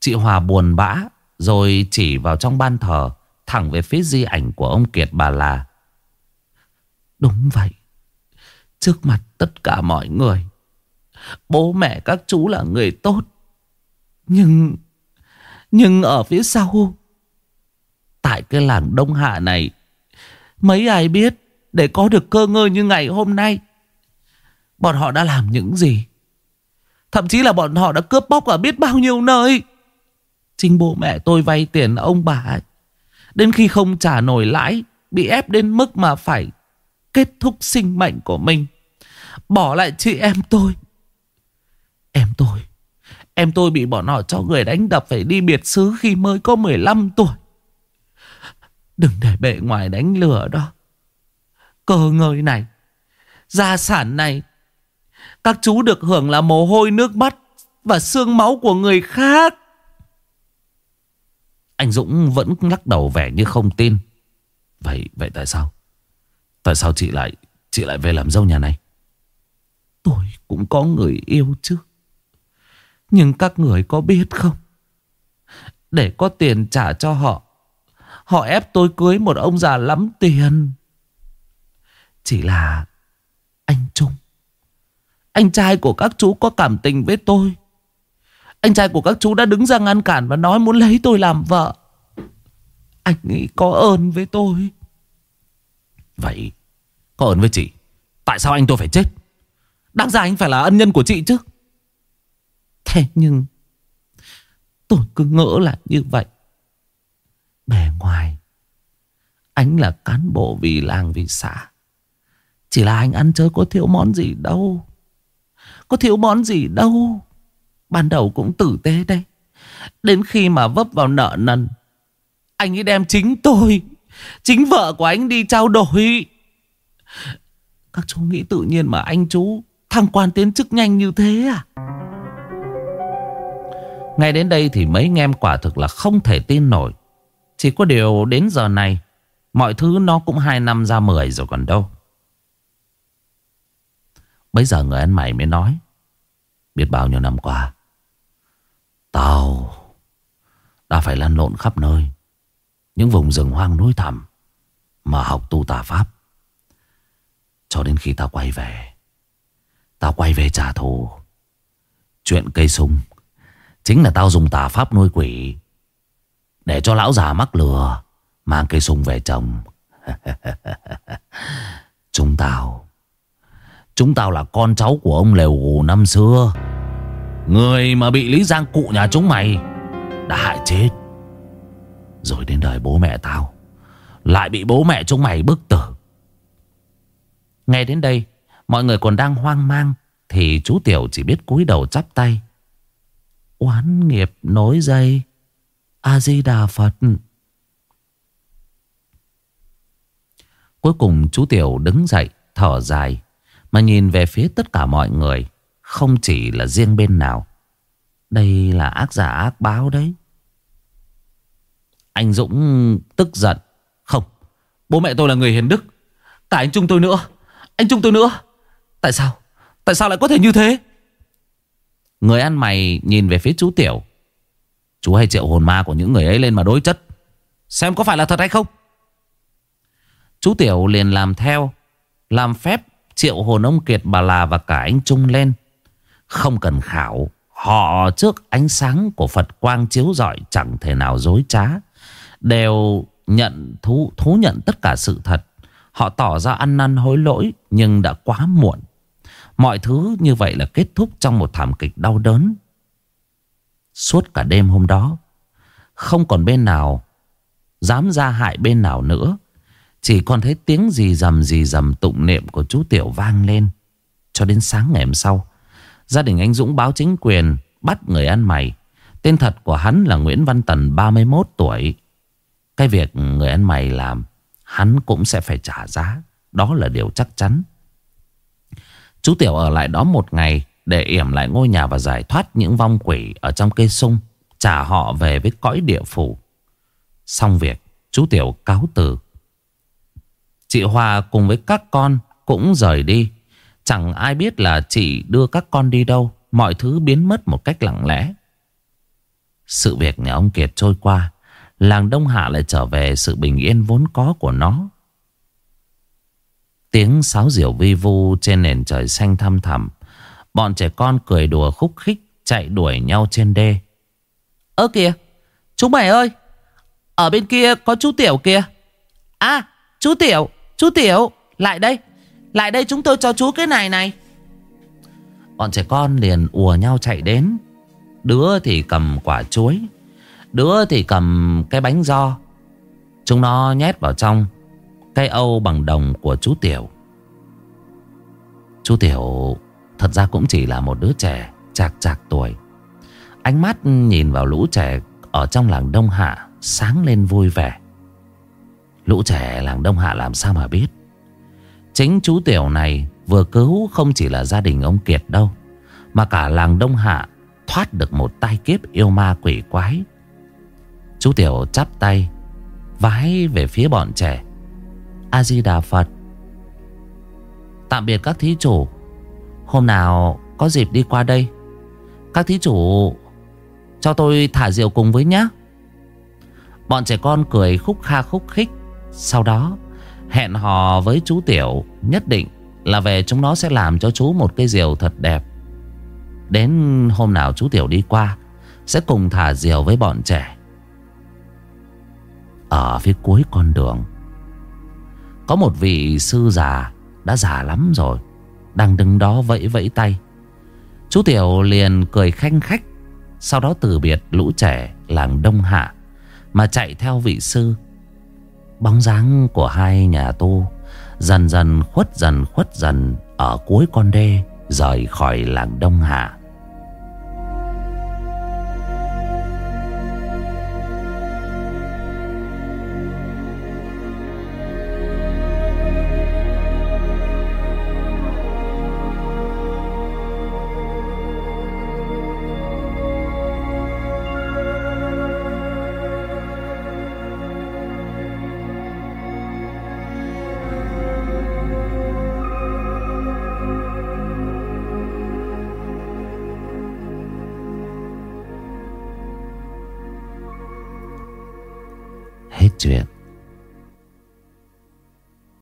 Chị Hòa buồn bã Rồi chỉ vào trong ban thờ Thẳng về phía di ảnh của ông Kiệt bà là. Đúng vậy. Trước mặt tất cả mọi người Bố mẹ các chú là người tốt. Nhưng Nhưng ở phía sau Tại cái làng Đông Hạ này Mấy ai biết để có được cơ ngơi như ngày hôm nay. Bọn họ đã làm những gì? Thậm chí là bọn họ đã cướp bóc ở biết bao nhiêu nơi. Chính bố mẹ tôi vay tiền ông bà Đến khi không trả nổi lãi, Bị ép đến mức mà phải Kết thúc sinh mệnh của mình. Bỏ lại chị em tôi. Em tôi Em tôi bị bọn họ cho người đánh đập Phải đi biệt xứ khi mới có 15 tuổi. Đừng để bệ ngoài đánh lừa đó. Cờ ngơi này. Gia sản này, Các chú được hưởng là mồ hôi nước mắt Và xương máu của người khác. Anh Dũng vẫn lắc đầu vẻ như không tin. Vậy vậy tại sao? Tại sao chị lại Chị lại về làm dâu nhà này? Tôi cũng có người yêu chứ. Nhưng các người có biết không? Để có tiền trả cho họ Họ ép tôi cưới một ông già lắm tiền. Chỉ là Anh Trung. Anh trai của các chú có cảm tình với tôi. Anh trai của các chú đã đứng ra ngăn cản Và nói muốn lấy tôi làm vợ. Anh ấy có ơn với tôi. Vậy, Có ơn với chị. Tại sao anh tôi phải chết? Đáng ra anh phải là ân nhân của chị chứ. Thế nhưng, Tôi cứ ngỡ là như vậy. Bề ngoài, Anh là cán bộ vì làng vì xã. Chỉ là anh ăn chơi có thiếu món gì đâu. Có thiếu món gì đâu. Ban đầu cũng tử tế đây, Đến khi mà vấp vào nợ nần Anh ấy đem chính tôi Chính vợ của anh đi trao đổi. Các chú nghĩ tự nhiên mà anh chú Thăng quan tiến chức nhanh như thế à? Ngay đến đây thì mấy anh em quả thực là không thể tin nổi. Chỉ có điều đến giờ này Mọi thứ nó cũng hai năm ra mười rồi còn đâu. Bây giờ người ăn mày mới nói. Biết bao nhiêu năm qua Tao Đã phải lăn lộn khắp nơi. Những vùng rừng hoang núi thẳm Mà học tu tà pháp. Cho đến khi tao quay về, Tao quay về trả thù. Chuyện cây sung Chính là tao dùng tà pháp nuôi quỷ Để cho lão già mắc lừa, Mang cây sung về trồng. Chúng tao Chúng tao là con cháu của ông lều gù năm xưa. Người mà bị Lý Giang cụ nhà chúng mày Đã hại chết. Rồi đến đời bố mẹ tao, Lại bị bố mẹ chúng mày bức tử. Nghe đến đây, Mọi người còn đang hoang mang, Thì chú Tiểu chỉ biết cúi đầu chắp tay. Oán nghiệp nối dây, A-di-đà Phật. Cuối cùng chú Tiểu đứng dậy, Thở dài. Mà nhìn về phía tất cả mọi người, Không chỉ là riêng bên nào Đây là ác giả ác báo đấy Anh Dũng tức giận Không, Bố mẹ tôi là người hiền đức Cả anh Trung tôi nữa Anh Trung tôi nữa Tại sao? Tại sao lại có thể như thế? Người ăn mày nhìn về phía chú Tiểu. Chú hay triệu hồn ma của những người ấy lên mà đối chất. Xem có phải là thật hay không? Chú Tiểu liền làm theo. Làm phép triệu hồn ông Kiệt bà là và cả anh Trung lên. Không cần khảo. Họ trước ánh sáng của Phật quang chiếu rọi chẳng thể nào dối trá. Đều nhận thú, thú nhận tất cả sự thật. Họ tỏ ra ăn năn hối lỗi nhưng đã quá muộn. Mọi thứ như vậy là kết thúc trong một thảm kịch đau đớn. Suốt cả đêm hôm đó, không còn bên nào dám ra hại bên nào nữa. Chỉ còn thấy tiếng gì rầm gì rầm tụng niệm của chú Tiểu vang lên. Cho đến sáng ngày hôm sau, gia đình anh Dũng báo chính quyền bắt người ăn mày. Tên thật của hắn là Nguyễn Văn Tần 31 tuổi. Cái việc người ăn mày làm, hắn cũng sẽ phải trả giá. Đó là điều chắc chắn. Chú Tiểu ở lại đó một ngày để yểm lại ngôi nhà và giải thoát những vong quỷ ở trong cây sung, trả họ về với cõi địa phủ. Xong việc, chú Tiểu cáo từ. Chị Hòa cùng với các con cũng rời đi. Chẳng ai biết là chị đưa các con đi đâu, mọi thứ biến mất một cách lặng lẽ. Sự việc nhà ông Kiệt trôi qua, làng Đông Hạ lại trở về sự bình yên vốn có của nó. Tiếng sáo diều vi vu trên nền trời xanh thăm thẳm. Bọn trẻ con cười đùa khúc khích chạy đuổi nhau trên đê. Ơ kìa, chú mày ơi, ở bên kia có chú Tiểu kìa. À, chú Tiểu, chú Tiểu, lại đây, lại đây chúng tôi cho chú cái này này. Bọn trẻ con liền ùa nhau chạy đến. Đứa thì cầm quả chuối Đứa thì cầm cái bánh do. Chúng nó nhét vào trong Cây âu bằng đồng của chú Tiểu. Chú Tiểu Thật ra cũng chỉ là một đứa trẻ Chạc chạc tuổi. Ánh mắt nhìn vào lũ trẻ Ở trong làng Đông Hạ Sáng lên vui vẻ. Lũ trẻ làng Đông Hạ làm sao mà biết? Chính chú Tiểu này Vừa cứu không chỉ là gia đình ông Kiệt đâu, Mà cả làng Đông Hạ Thoát được một tai kiếp yêu ma quỷ quái. Chú Tiểu chắp tay, Vái về phía bọn trẻ. A-di-đà Phật, Tạm biệt các thí chủ. Hôm nào có dịp đi qua đây, Các thí chủ Cho tôi thả rượu cùng với nhé Bọn trẻ con cười khúc kha khúc khích. Sau đó, Hẹn hò với chú Tiểu, Nhất định là về chúng nó sẽ làm cho chú một cây diều thật đẹp. Đến hôm nào chú Tiểu đi qua, Sẽ cùng thả diều với bọn trẻ. Ở phía cuối con đường, Có một vị sư già Đã già lắm rồi, Đang đứng đó vẫy vẫy tay. Chú Tiểu liền cười khanh khách, Sau đó từ biệt lũ trẻ làng Đông Hạ Mà chạy theo vị sư. Bóng dáng của hai nhà tu Dần dần khuất dần khuất dần Ở cuối con đê Rời khỏi làng Đông Hà.